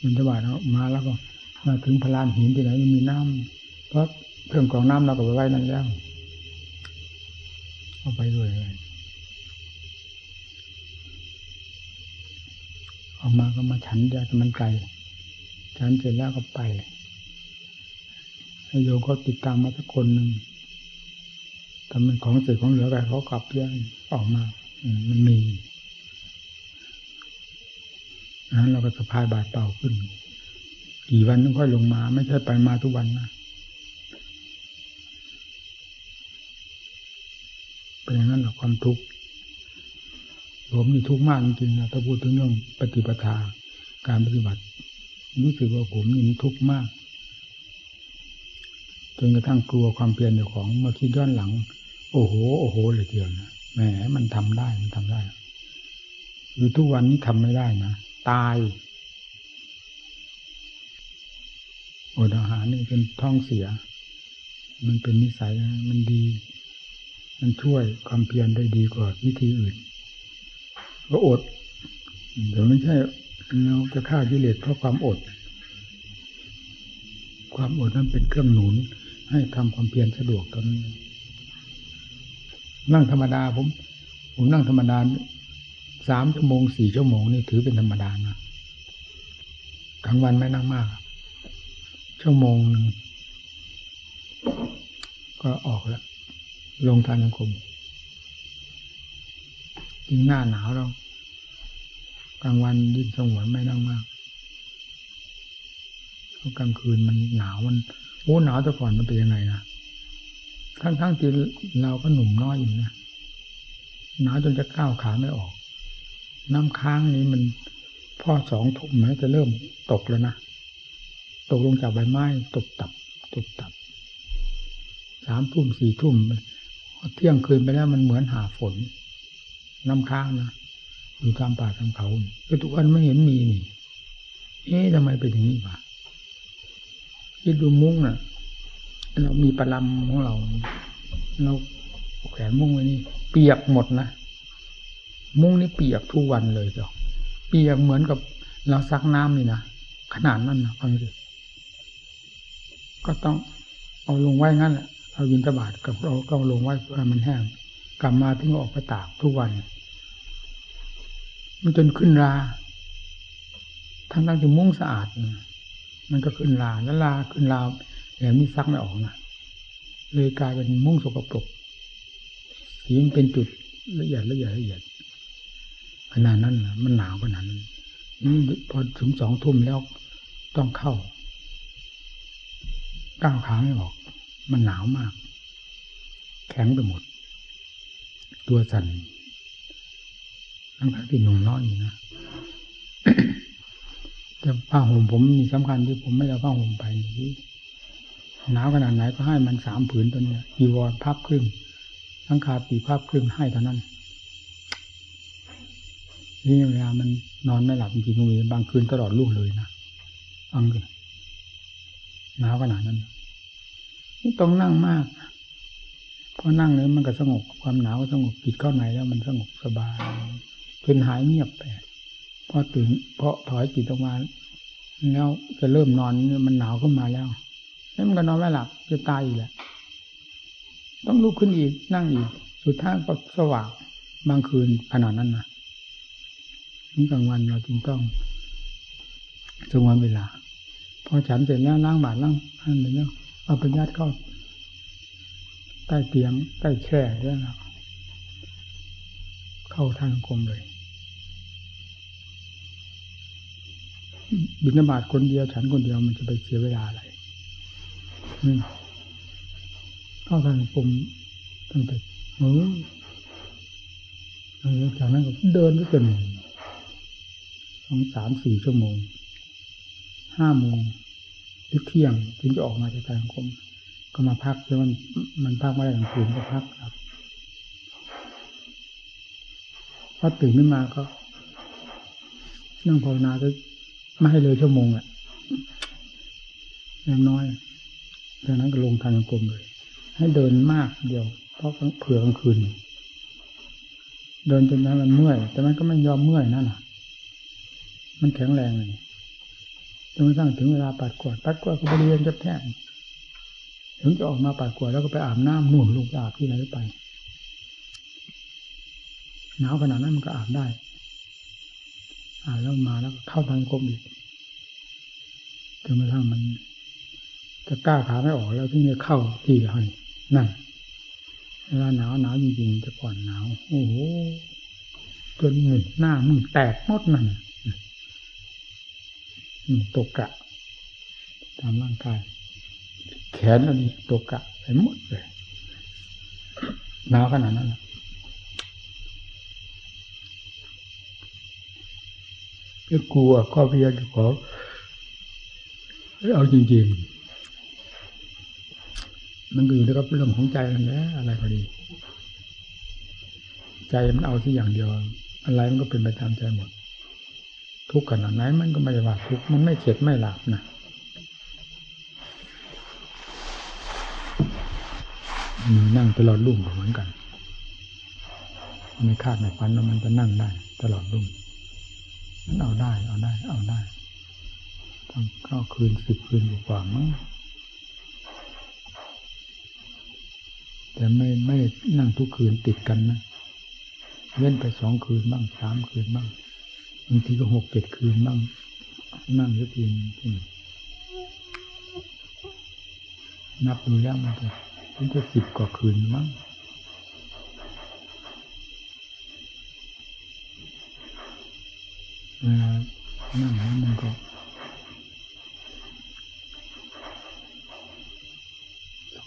บินทบาทมาแล้วก็มาถึงพลานหินที่ไหนมันมีน้ำเพราะเครื่องกรองน้ำเราก็ไปไว้นั่นแล้วเอาไปด้วยเลย ออกมาก็มาฉันยาแต่มันไกลฉันเสร็จแล้วก็ไปโยมก็ติดตามมาสักคนหนึ่งทำเป็นของเสียของเหลือไปเขากลับเรื่องออกมาอืมันมีนั้นเราก็สะพายบาดเปล่าขึ้น กี่วันนึงค่อยลงมา ไม่ใช่ไปมาทุกวันนะเป็นอย่างนั้นหรอกความทุกข์ ผมนี่ทุกข์มากจริงๆนะถ้าพูดถึงเรื่องปฏิปทาการปฏิบัติ รู้สึกว่าผมนี่มันทุกข์มากจนกระทั่งกลัวความเปลี่ยนอยู่ของเมื่อคิดย้อนหลัง โอ้โห โอ้โหเลยเดียวนะแหมมันทำได้มันทำได้อยู่ทุกวันนี้ทำไม่ได้นะตายอดอาหารนี่เป็นท้องเสีย มันเป็นนิสัยมันดี มันช่วยความเพียรได้ดีกว่าวิธีอื่น ก็อดเดี๋ยวไม่ใช่เราจะฆ่ากิเลสเพราะความอด ความอดนั้นเป็นเครื่องหนุน ให้ทำความเพียรสะดวกตอนนั้นนั่งธรรมดาผม ผมนั่งธรรมดาสามชั่วโมงสี่ชั่วโมงนี่ถือเป็นธรรมดานะกลางวันไม่นั่งมาก ชั่วโมงหนึ่งก็ออกแล้ว ลงทานังคม ยิ่งหน้าหนาวเรากลางวันยิ่งสงวนไม่นั่งมากเพราะกลางคืนมันหนาวมันโอ้หนาวแต่ก่อนมันเป็นยังไงนะทั้งๆที่เราก็หนุ่มน้อยอยู่นะหนาวจนจะก้าวขาไม่ออก น้ำค้างนี้มันพ่อสองทุ่มมันจะเริ่มตกแล้วนะตกลงจากใบไม้ตกตับตกตับสามทุ่มสี่ทุ่มเที่ยงคืนไปแล้วมันเหมือนหาฝน น้ำค้างนะอยู่ตามป่าตามเขาแต่ทุกวันไม่เห็นมีนี่ เอ๊ะทำไมเป็นอย่างนี้วะคิดดูมุ้งนะ่ะ เรามีประลำของเรา เราแขวนมุ้งไว้นี่ เปียกหมดนะมุ้งนี่เปียกทุกวันเลยจ้ะเปียกเหมือนกับเราซักน้ำนี่นะขนาดนั้นนะฟังสิก็ต้องเอาลงไว้งั้นแหละเอาวินตบาทกับเราก็ลงไว้เพื่อมันแห้งกลับมาถึงออกไปตากทุกวันมัน จนขึ้นราทั้งทั้งที่มุ้งสะอาดมันก็ขึ้นราแล้วราขึ้นราแต่มีซักไม่ออกนะเลยกลายเป็นมุ้งสกปรกสีมันเป็นจุดละเอียดละเอียดละเอียดขนาดนั้นนะมันหนาวขนาดนั้นนี่พอถึงสองทุ่มแล้วต้องเข้าก้าวขาไม่ออก มันหนาวมาก แข็งไปหมด ตัวสั่น ทั้งที่หนุ่มน้อยอยู่นะแต่ผ้าห่มผมมีสำคัญที่ผมไม่เอาผ้าห่มไปนี่หนาวขนาดไหนก็ให้มันสามผืนตัวเนี้ยอีวอร์พับครึ่งทั้งคาปีพับครึ่งให้เท่านั้นนี่เวลามันนอนไม่หลับจริงๆมีบางคืนตลอดลูกเลยนะฟังเลยหนาวขนาดนั้น นี่ต้องนั่งมากพอนั่งเลยมันก็สงบความหนาวก็สงบปิดเข้าในแล้วมันสงบสบาย จนหายเงียบไปพอตื่นเพราะถอยจิตออกมาแล้วจะเริ่มนอนมันหนาวขึ้นมาแล้วนี่มันก็นอนไม่หลับจะตายอีกแหละต้องลุกขึ้นอีกนั่งอีก สุดท้ายก็สว่างบางคืนขนาดนั้นนะนี่กลางวันเราจึงต้องสงวันเวลา พอฉันเสร็จแล้วล้างบาตรล้างอันนี้เอาไปยัดเข้าใต้เตียงใต้แคร่แล้วเข้าทางกรมเลย บิณฑบาตคนเดียว ฉันคนเดียวมันจะไปเสียเวลาอะไรเข้าทางกรมตั้งแต่เออจากนั้นก็เดินไปจนสองสามสี่ชั่วโมง ห้าโมงหรือเที่ยงถึงจะออกมาจากการคมก็มาพักแล้วมันมันพักไม่ได้กลางคืนก็พักครับพอตื่นขึ้นมาก็นั่งภาวนาก็ ไม่ให้เลยชั่วโมงอะย่างน้อยจากนั้นก็ลงทางกลมเลย ให้เดินมากเดียว เพราะเผื่อกลางคืน เดินจนนั้นมันเมื่อย แต่มันก็ไม่ยอมเมื่อยนั่นแหละมันแข็งแรงเลยจนกระทั่งถึงเวลาปัดกวาดปัดกวาดก็บริเวณจะแทงถึงจะออกมาปัดกวาดแล้วก็ไปอาบน้ำนุ่นลงอาบที่ไหนไปหนาวขนาดนั้นมันก็อาบได้ อาแล้วมาแล้วเข้าทางกลมอีกจนกระทั่งมัน จะกล้าขาไม่ออกแล้วถึงจะเข้าที่เขานี่นั่นเวลาหนาวหนาวจริงๆจะก่อนหนาว โอ้โหจนมือหน้ามือแตกหมดนั่นนี่ตกกะ ตามร่างกาย แขนอันนี้ตกกะไปหมดเลยหนาวขนาดนั้น ก็กลัวก็พยายามขอเอาจริงๆ มันก็อยู่กับเรื่องของใจนั่นแหละอะไรก็ดี ใจมันเอาที่อย่างเดียว อะไรมันก็เป็นไปตามใจหมด ทุกขนาดไหนมันก็ไม่ได้ว่าทุกมันไม่เข็ดไม่หลับนะมีนั่งตลอดรุ่งเหมือนกัน ไม่คาดไม่ฝันว่ามันจะนั่งได้ ตลอดรุ่ง มันเอาได้ เอาได้ เอาได้ตั้งเก้าคืนสิบคืนกว่ามั้งแต่ไม่ไม่นั่งทุกคืนติดกันนะเว้นไปสองคืนบ้างสามคืนบ้างบางทีก็หกเจ็ดคืนบ้าง นั่งสักทีนับดูแล้วมันจะมันจะสิบกว่าคืนมั้ง นั่งแล้วมันก็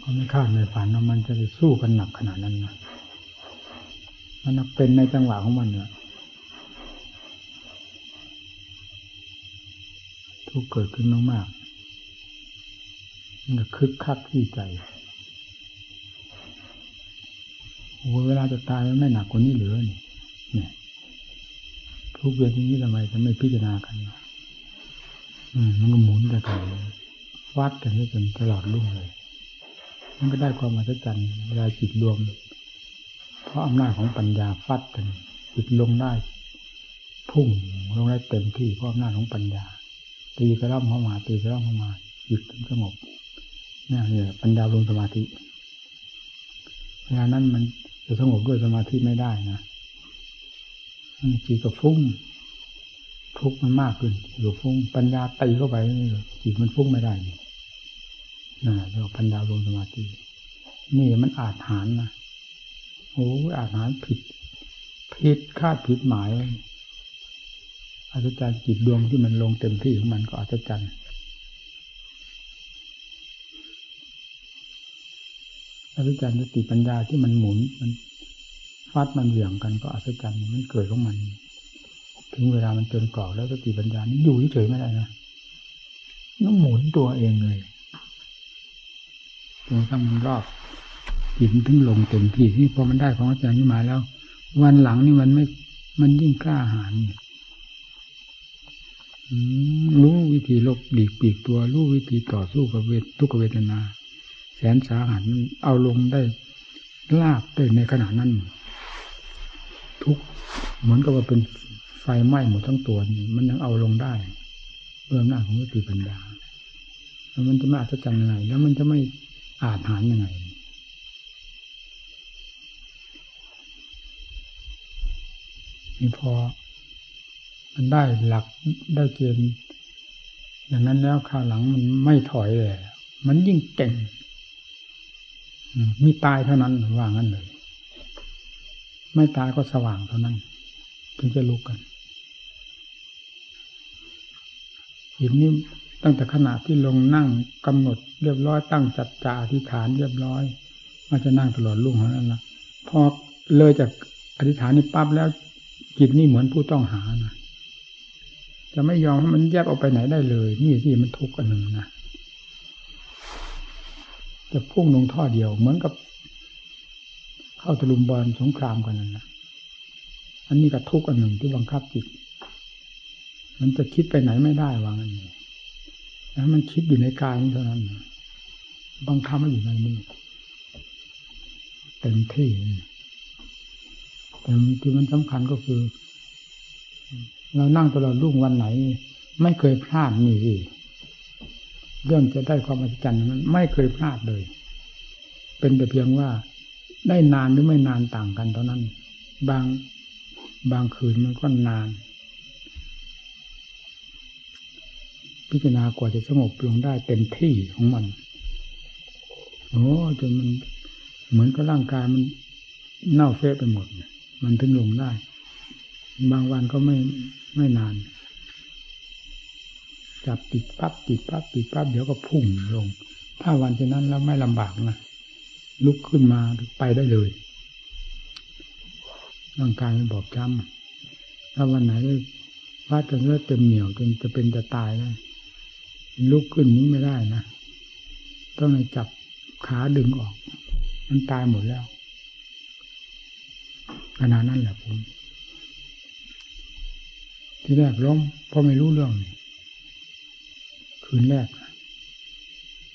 ก็ไม่คาดไม่ฝันว่ามันจะไปสู้กันหนักขนาดนั้นนะมันเป็นในจังหวะของมันเนี่ยทุกเกิดขึ้นมากๆมันก็คึกคักที่ใจโอ้เวลาจะตายมันไม่หนักกว่านี้เหลือนี่เนี่ย ทุกเวทีนี้ทำไมจะไม่พิจารณากันมันก็หมุนแต่กันวัดกันให้จนตลอดรุ่งเลย มันก็ได้ความมหัศจรรย์เวลาจิตรวม เพราะอำนาจของปัญญาฟัดกันจิตลงได้พุ่งลงได้เต็มที่เพราะอำนาจของปัญญา ตีกระล่ำเข้ามา ตีกระล่ำเข้ามาหยุดสงบนี่เนี่ยปัญญาลงสมาธิเวลานั้นมันจะสงบด้วยสมาธิไม่ได้นะ จิตก็ฟุ้งทุกข์มันมากขึ้นจิตก็ฟุ้งปัญญาตีเข้าไปจิตมันฟุ้งไม่ได้นะเรียกปัญญาลงสมาธินี่มันอาจหารนะโอ้อาจหารผิด ผิดคาดผิดหมายอาจารย์จิตดวงที่มันลงเต็มที่ของมันก็อาจารย์อาจารย์สติปัญญาที่มันหมุนมัน ฟัดมันเหวี่ยงกันก็อัศจรรย์มันเกิดของมัน ถึงเวลามันจนกรอบแล้วสติปัญญานี่อยู่เฉยไม่ได้นะต้องหมุนตัวเองเลยจนทั้งมันรอบจิตถึงลงเต็มที่ที่พอมันได้ของอาจารย์นี่มาแล้ว วันหลังนี่มันไม่ มันยิ่งกล้าหาญรู้วิธีลบหลีกปีกตัว รู้วิธีต่อสู้กับเวททุกเวทนา แสนสาหัสเอาลงได้ลาบได้ในขณะนั้น ทุกเหมือนกับว่าเป็นไฟไหม้หมดทั้งตัวนี่มันยังเอาลงได้เบื้องหน้าของวิปัญญาแล้วมันจะไม่อัศจรรย์ยังไง แล้วมันจะไม่อาจหารยังไงนี่พอ มันได้หลักได้เกณฑ์อย่างนั้นแล้วคราวหลังมันไม่ถอยเลย มันยิ่งเก่ง มีตายเท่านั้นว่างั้นเลย ไม่ตายก็สว่างเท่านั้น ถึงจะลุกกันหินนี้ตั้งแต่ขณะที่ลงนั่งกำหนดเรียบร้อยตั้งจัดจ่าอธิษฐานเรียบร้อยว่าจะนั่งตลอดลุ่งเท่านั้นละพอเลยจากอธิษฐานนี้ปั๊บแล้วจิตนี่เหมือนผู้ต้องหานะจะไม่ยอมให้มันแยกออกไปไหนได้เลย นี่ที่มันทุกข์อันหนึ่งนะจะพุ่งลงท่อเดียว เหมือนกับ เข้าตะลุมบอลสงครามกันนั่นนะอันนี้ก็ทุกข์อันหนึ่งที่บังคับจิต มันจะคิดไปไหนไม่ได้วางอันนี้แล้วมันคิดอยู่ในกายนี้เท่านั้นบังคับมันอยู่ในนี้เต็มที่แต่ที่มันสำคัญก็คือ เรานั่งตลอดรุ่งวันไหน ไม่เคยพลาดนี่สิเรื่องจะได้ความอัศจรรย์นั้น ไม่เคยพลาดเลย เป็นแต่เพียงว่า ได้นานหรือไม่นานต่างกันเท่านั้น บางบางคืนมันก็นาน พิจารณากว่าจะสงบลงได้เต็มที่ของมันโอ้จนมันเหมือนกับร่างกายมันเน่าเฟะไปหมด มันถึงลงได้ บางวันก็ไม่ไม่นาน จับติดปั๊บติดปั๊บติดปั๊บเดี๋ยวก็พุ่งลง ถ้าวันเช่นนั้นแล้วไม่ลำบากนะ ลุกขึ้นมาไปได้เลยร่างกายมันบอบช้ำถ้าวันไหนว่าจนเลือดเต็มเหนียวจนจะเป็นจะตายแล้วลุกขึ้นนี้ไม่ได้นะต้องในจับขาดึงออก มันตายหมดแล้วขนาดนั้นแหละผมที่แรกล้มเพราะไม่รู้เรื่องคืนแรก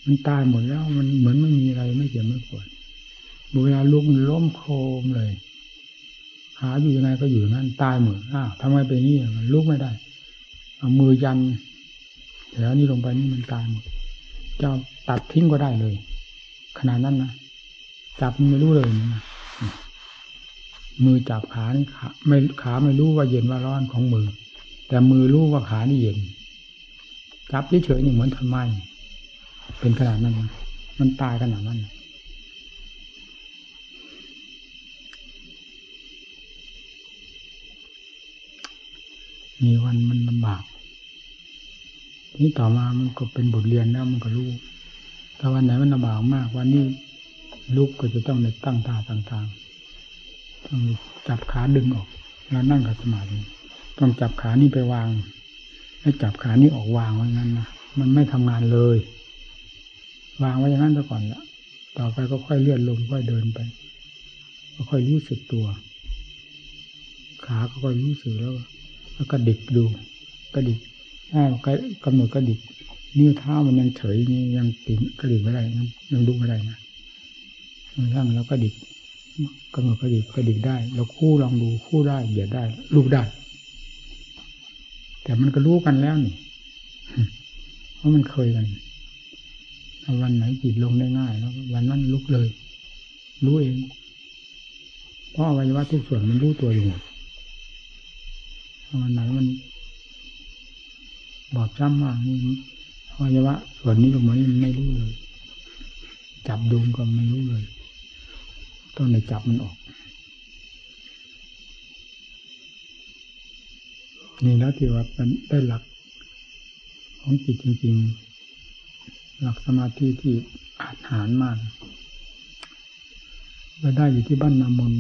มันตายหมดแล้ว มันเหมือนไม่มีอะไรไม่เจ็บไม่ปวด เวลาลุกมันล้มโครมเลย หาอยู่ยังไงก็อยู่ยนั้นตายหมดอ้าวทำไมเป็นอย่างนี้มันลุกไม่ได้เอามือยันแถวนี้ลงไปนี่มันตายหมดจ้าตัดทิ้งก็ได้เลย ขนาดนั้นนะจับไม่รู้เลยนะมือจับขานี่ขาไม่ขาไม่รู้ว่าเย็นว่าร้อนของมือ แต่มือรู้ว่าขานี่เย็นจับเฉยๆนี่เหมือนทำไมเป็นขนาดนั้น มันตายขนาดนั้น มีวันมันลำบากนี่ต่อมามันก็เป็นบทเรียนแล้วมันก็รู้ถ้าวันไหนมันลำบากมาก วันนี้ลุกก็จะต้องในตั้งท่าต่างๆต้องจับขาดึงออกแล้วนั่งกับสมาธิต้องจับขานี้ไปวางให้จับขานี้ออกวางไว้งั้นนะมันไม่ทำงานเลย วางไว้อย่างนั้นซะก่อนละต่อไปก็ค่อยเลื่อนลงค่อยเดินไปก็ค่อยรู้สึกตัว ขาก็ค่อยรู้สึกแล้ว แล้วก็ดิกดูกระดิกถ้ากำหนดกระดิกนิ้วเท้ามันยังเฉยนี่ยังติดกระดิกไม่ได้ยังดูไม่ได้นะมันทั้งแล้วก็ดิกกำหนดกระดิกกระดิกได้เราคู่ลองดูคู่ได้เหยียดได้ลูกได้ แต่มันก็รู้กันแล้วนี่เพราะมันเคยกันวันไหนจิตลงได้ง่ายแล้ววันนั้นลุกเลย รู้เอง เพราะอวัยวะทุกส่วนมันรู้ตัวอยู่หมด วันไหนมัน บอบช้ำมากนี่อวัยวะส่วนนี้ตรงนี้ไม่รู้เลย จับดูก็ไม่รู้เลย ต้องในจับมันออก นี่แล้วที่ว่ามันได้หลัก ของจิตจริง ๆ หลักสมาธิที่อาจหารมากไปได้อยู่ที่บ้านนามน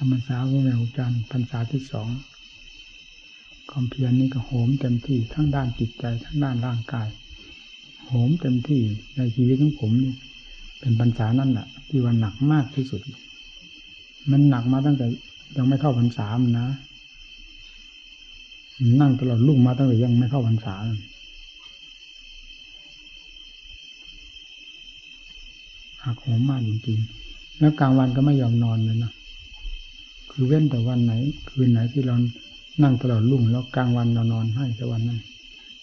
ธรรมสาวแมวจันพรรษาที่สองความเพียรนี่ก็โหมเต็มที่ทั้งด้านจิตใจทั้งด้านร่างกาย โหมเต็มที่ในชีวิตของผมนี่เป็นพรรษานั่นแหละที่วันหนักมากที่สุด มันหนักมาตั้งแต่ยังไม่เข้าพรรษามันนะ นั่งตลอดลุ่งมาตั้งแต่ยังไม่เข้าพรรษาหักโหมมากจริงๆ แล้วกลางวันก็ไม่ยอมนอนเลยนะ คือเว้นแต่วันไหน คืนไหนที่เรานั่งตลอดรุ่งแล้วกลางวันเรานอนให้แต่วันนั้น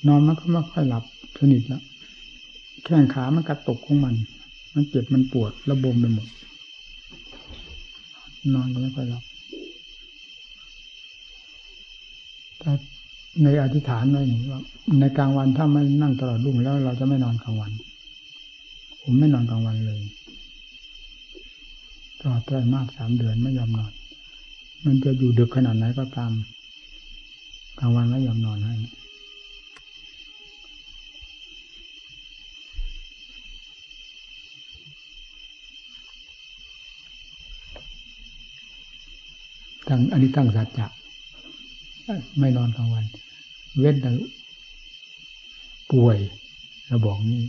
นอนมันก็ไม่ค่อยหลับสนิทล้วแข้งขามันกระตกของมัน มันเจ็บมันปวดระบมไปหมด นอนก็ไม่ค่อยหลับแต่ในอธิษฐานไว้นี่ว่าในกลางวันถ้าไม่นั่งตลอดรุ่งแล้วเราจะไม่นอนกลางวัน ผมไม่นอนกลางวันเลยตลอดไตรมาสสามเดือนไม่ยอมนอน มันจะอยู่ดึกขนาดไหนก็ตามกลางวันก็ยอมนอนให้ตั้งอันนี้ตั้งสัจจะไม่นอนกลางวัน เว้นแต่ป่วยเราบอกนี่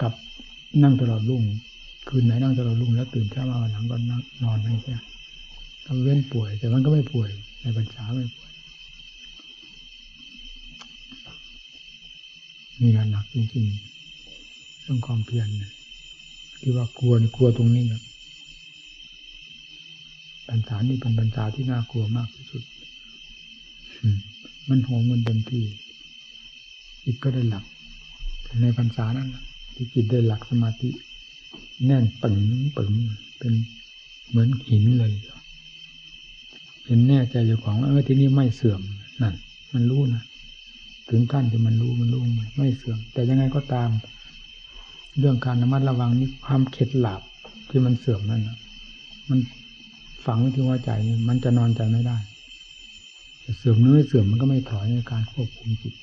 กับนั่งตลอดรุ่ง คืนไหนนั่งตลอดรุ่งแล้วตื่นเช้ามาวันหลังก็นั่งนอนนั่ แค่เว้นป่วย แต่มันก็ไม่ป่วย ในปัญษาไม่ป่วยนี่แหละหนักจริงๆเรื่องความเพียรเนี่ยที่ว่ากลัวนี่กลัวตรงนี้เนี่ยปัญษานี่เป็นปัญษาที่น่ากลัวมากที่สุด มันโหมมันเต็มที่จิตก็ได้หลักในพรรษานั้นที่จิตได้หลักสมาธิ แน่นปึงปึงเป็นเหมือนหินเลย เป็นแน่ใจอยู่ของเออที่นี่ไม่เสื่อมนั่นมันรู้นะถึงขั้นที่มันรู้มันรู้ไม่เสื่อม แต่ยังไงก็ตาม เรื่องการระมัดระวังนี่ความเข็ดหลับที่มันเสื่อมนั่นนะมันฝังไว้ที่หัวใจนี่มันจะนอนใจไม่ได้จะเสื่อมเนื้อเสื่อมมันก็ไม่ถอยในการควบคุมจิต